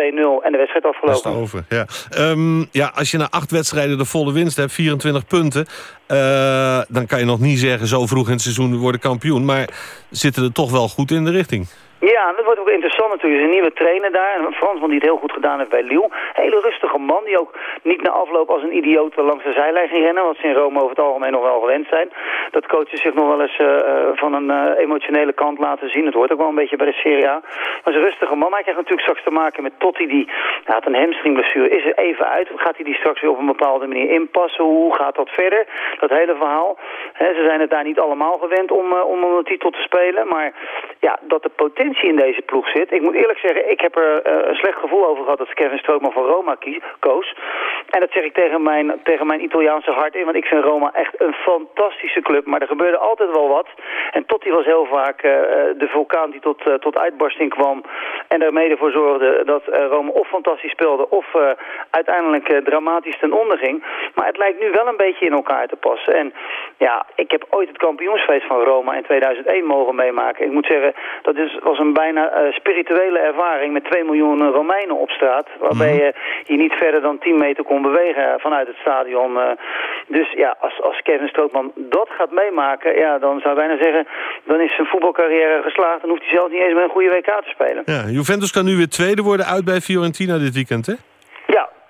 en de wedstrijd afgelopen. Dat over, ja. Um, ja, als je na acht wedstrijden de volle winst hebt, 24 punten... Dan kan je nog niet zeggen zo vroeg in het seizoen worden kampioen. Maar zitten er toch wel goed in de richting. Ja, dat wordt ook interessant natuurlijk. Er is een nieuwe trainer daar, een Fransman die het heel goed gedaan heeft bij Lille. Hele rustige man die ook niet na afloop als een idioot langs de zijlijn ging rennen. Wat ze in Rome over het algemeen nog wel gewend zijn. Dat coaches zich nog wel eens uh, van een uh, emotionele kant laten zien. Het hoort ook wel een beetje bij de Serie A. Maar een rustige man. Hij krijgt natuurlijk straks te maken met Totti die ja, had een hamstringblessure. Is er even uit. Gaat hij die straks weer op een bepaalde manier inpassen? Hoe gaat dat verder? Dat hele verhaal. Ze zijn het daar niet allemaal gewend om, uh, om een titel te spelen. Maar ja, dat de potentie in deze ploeg zit. Ik moet eerlijk zeggen, ik heb er uh, een slecht gevoel over gehad dat Kevin Strootman van Roma koos. En dat zeg ik tegen mijn, tegen mijn Italiaanse hart in, want ik vind Roma echt een fantastische club. Maar er gebeurde altijd wel wat. En Totti was heel vaak uh, de vulkaan die tot, tot uitbarsting kwam. En er mede voor zorgde dat Roma of fantastisch speelde of uiteindelijk dramatisch ten onder ging. Maar het lijkt nu wel een beetje in elkaar te passen. En ja, ik heb ooit het kampioensfeest van Roma in 2001 mogen meemaken. Ik moet zeggen, dat is, was een bijna uh, spirituele ervaring met 2 miljoen Romeinen op straat. Waarbij je je niet verder dan 10 meter kon bewegen vanuit het stadion. Uh, dus ja, als, als Kevin Strootman dat gaat meemaken, ja, dan zou ik bijna zeggen, dan is zijn voetbalcarrière geslaagd. Dan hoeft hij zelfs niet eens met een goede WK te spelen. Ja, Juventus kan nu weer tweede worden uit bij Fiorentina dit weekend, hè?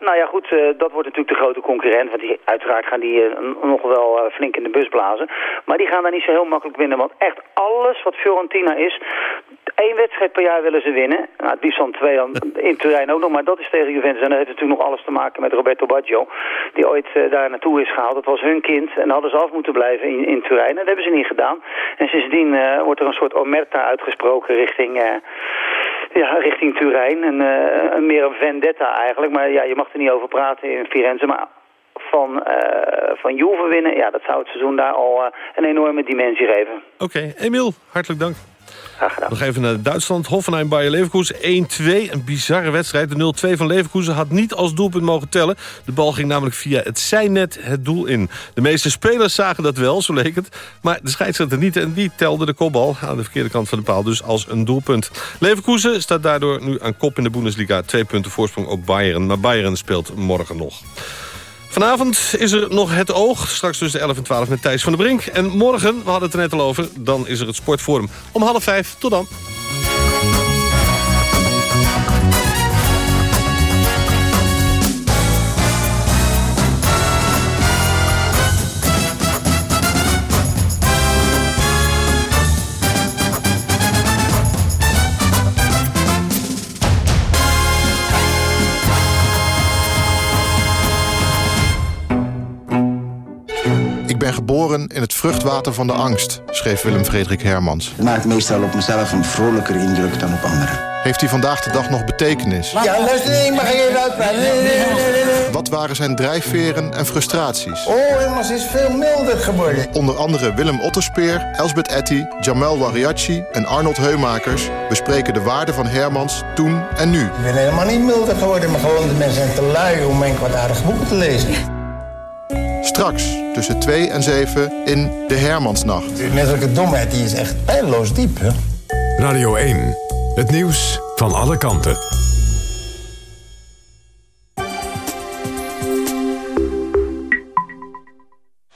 Nou ja, goed, eh, dat wordt natuurlijk de grote concurrent. Want die, uiteraard gaan die eh, nog wel eh, flink in de bus blazen. Maar die gaan daar niet zo heel makkelijk winnen. Want echt alles wat Fiorentina is... één wedstrijd per jaar willen ze winnen. Nou, het liefst dan twee dan in Turijn ook nog. Maar dat is tegen Juventus. En dat heeft natuurlijk nog alles te maken met Roberto Baggio. Die ooit daar naartoe is gehaald. Dat was hun kind. En hadden ze af moeten blijven in, in Turijn. En dat hebben ze niet gedaan. En sindsdien wordt er een soort omerta uitgesproken richting... Ja, richting Turijn. En, uh, meer een vendetta eigenlijk. Maar ja, je mag er niet over praten in Firenze. Maar van, uh, van Juve winnen, ja, dat zou het seizoen daar al uh, een enorme dimensie geven. Oké, Emiel, hartelijk dank. Nog even naar Duitsland. Hoffenheim Bayer Leverkusen 1-2. Een bizarre wedstrijd. De 0-2 van Leverkusen had niet als doelpunt mogen tellen. De bal ging namelijk via het zijnet het doel in. De meeste spelers zagen dat wel, zo leek het. Maar de scheidsrechter niet en die telde de kopbal aan de verkeerde kant van de paal. Dus als een doelpunt. Leverkusen staat daardoor nu aan kop in de Bundesliga. Twee punten voorsprong op Bayern. Maar Bayern speelt morgen nog. Vanavond is er nog het oog. Straks tussen 11 en 12 met Thijs van der Brink. En morgen, we hadden het er net al over, dan is er het Sportforum. Om half vijf. Tot dan. Geboren in het vruchtwater van de angst, schreef Willem Frederik Hermans. Het maakt meestal op mezelf een vrolijker indruk dan op anderen. Heeft hij vandaag de dag nog betekenis? Ja, luister, ik mag even uitpraten. Wat waren zijn drijfveren en frustraties? Oh, Hermans is veel milder geworden. Onder andere Willem Otterspeer, Elsbeth Etty, Jamel Wariachi en Arnold Heumakers... bespreken de waarde van Hermans toen en nu. Ik ben helemaal niet milder geworden, maar gewoon de mensen zijn te lui om mijn kwaadaardige boeken te lezen. Straks tussen 2 en 7 in de Hermansnacht. Die menselijke domheid die is echt pijnloos diep, hè? Radio 1. Het nieuws van alle kanten.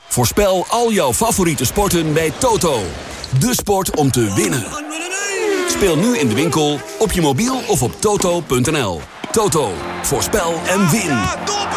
Voorspel al jouw favoriete sporten bij Toto. De sport om te winnen. Speel nu in de winkel, op je mobiel of op toto.nl. Toto, voorspel en win.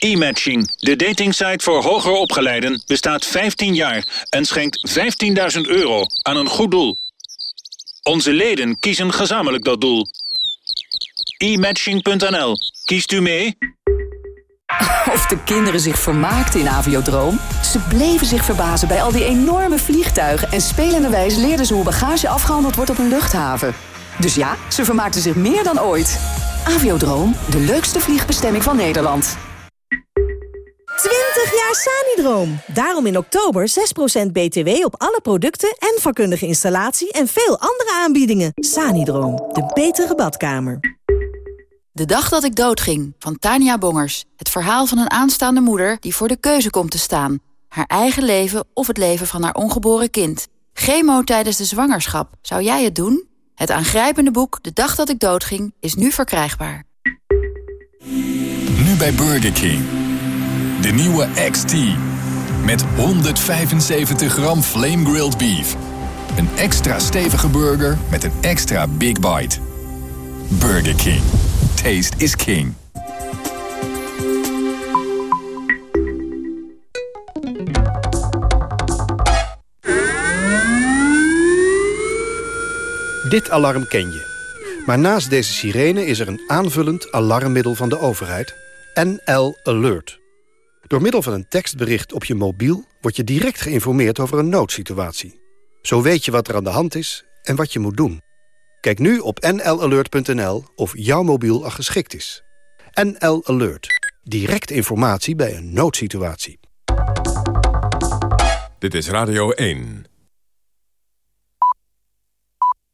E-matching, de datingsite voor hoger opgeleiden, bestaat 15 jaar en schenkt 15.000 euro aan een goed doel. Onze leden kiezen gezamenlijk dat doel. e-matching.nl. Kiest u mee? Of de kinderen zich vermaakten in Aviodroom? Ze bleven zich verbazen bij al die enorme vliegtuigen... en spelenderwijs leerden ze hoe bagage afgehandeld wordt op een luchthaven. Dus ja, ze vermaakten zich meer dan ooit. Aviodroom, de leukste vliegbestemming van Nederland. 20 jaar Sanidroom. Daarom in oktober 6% BTW op alle producten en vakkundige installatie en veel andere aanbiedingen. Sanidroom, de betere badkamer. De dag dat ik doodging, van Tania Bongers. Het verhaal van een aanstaande moeder die voor de keuze komt te staan. Haar eigen leven of het leven van haar ongeboren kind. Chemo tijdens de zwangerschap. Zou jij het doen? Het aangrijpende boek De dag dat ik doodging is nu verkrijgbaar. Nu bij Burger King. De nieuwe XT. Met 175 gram flame grilled beef. Een extra stevige burger met een extra big bite. Burger King. Taste is king. Dit alarm ken je. Maar naast deze sirene is er een aanvullend alarmmiddel van de overheid. NL Alert. Door middel van een tekstbericht op je mobiel... word je direct geïnformeerd over een noodsituatie. Zo weet je wat er aan de hand is en wat je moet doen. Kijk nu op nlalert.nl of jouw mobiel al geschikt is. NL Alert. Direct informatie bij een noodsituatie. Dit is Radio 1.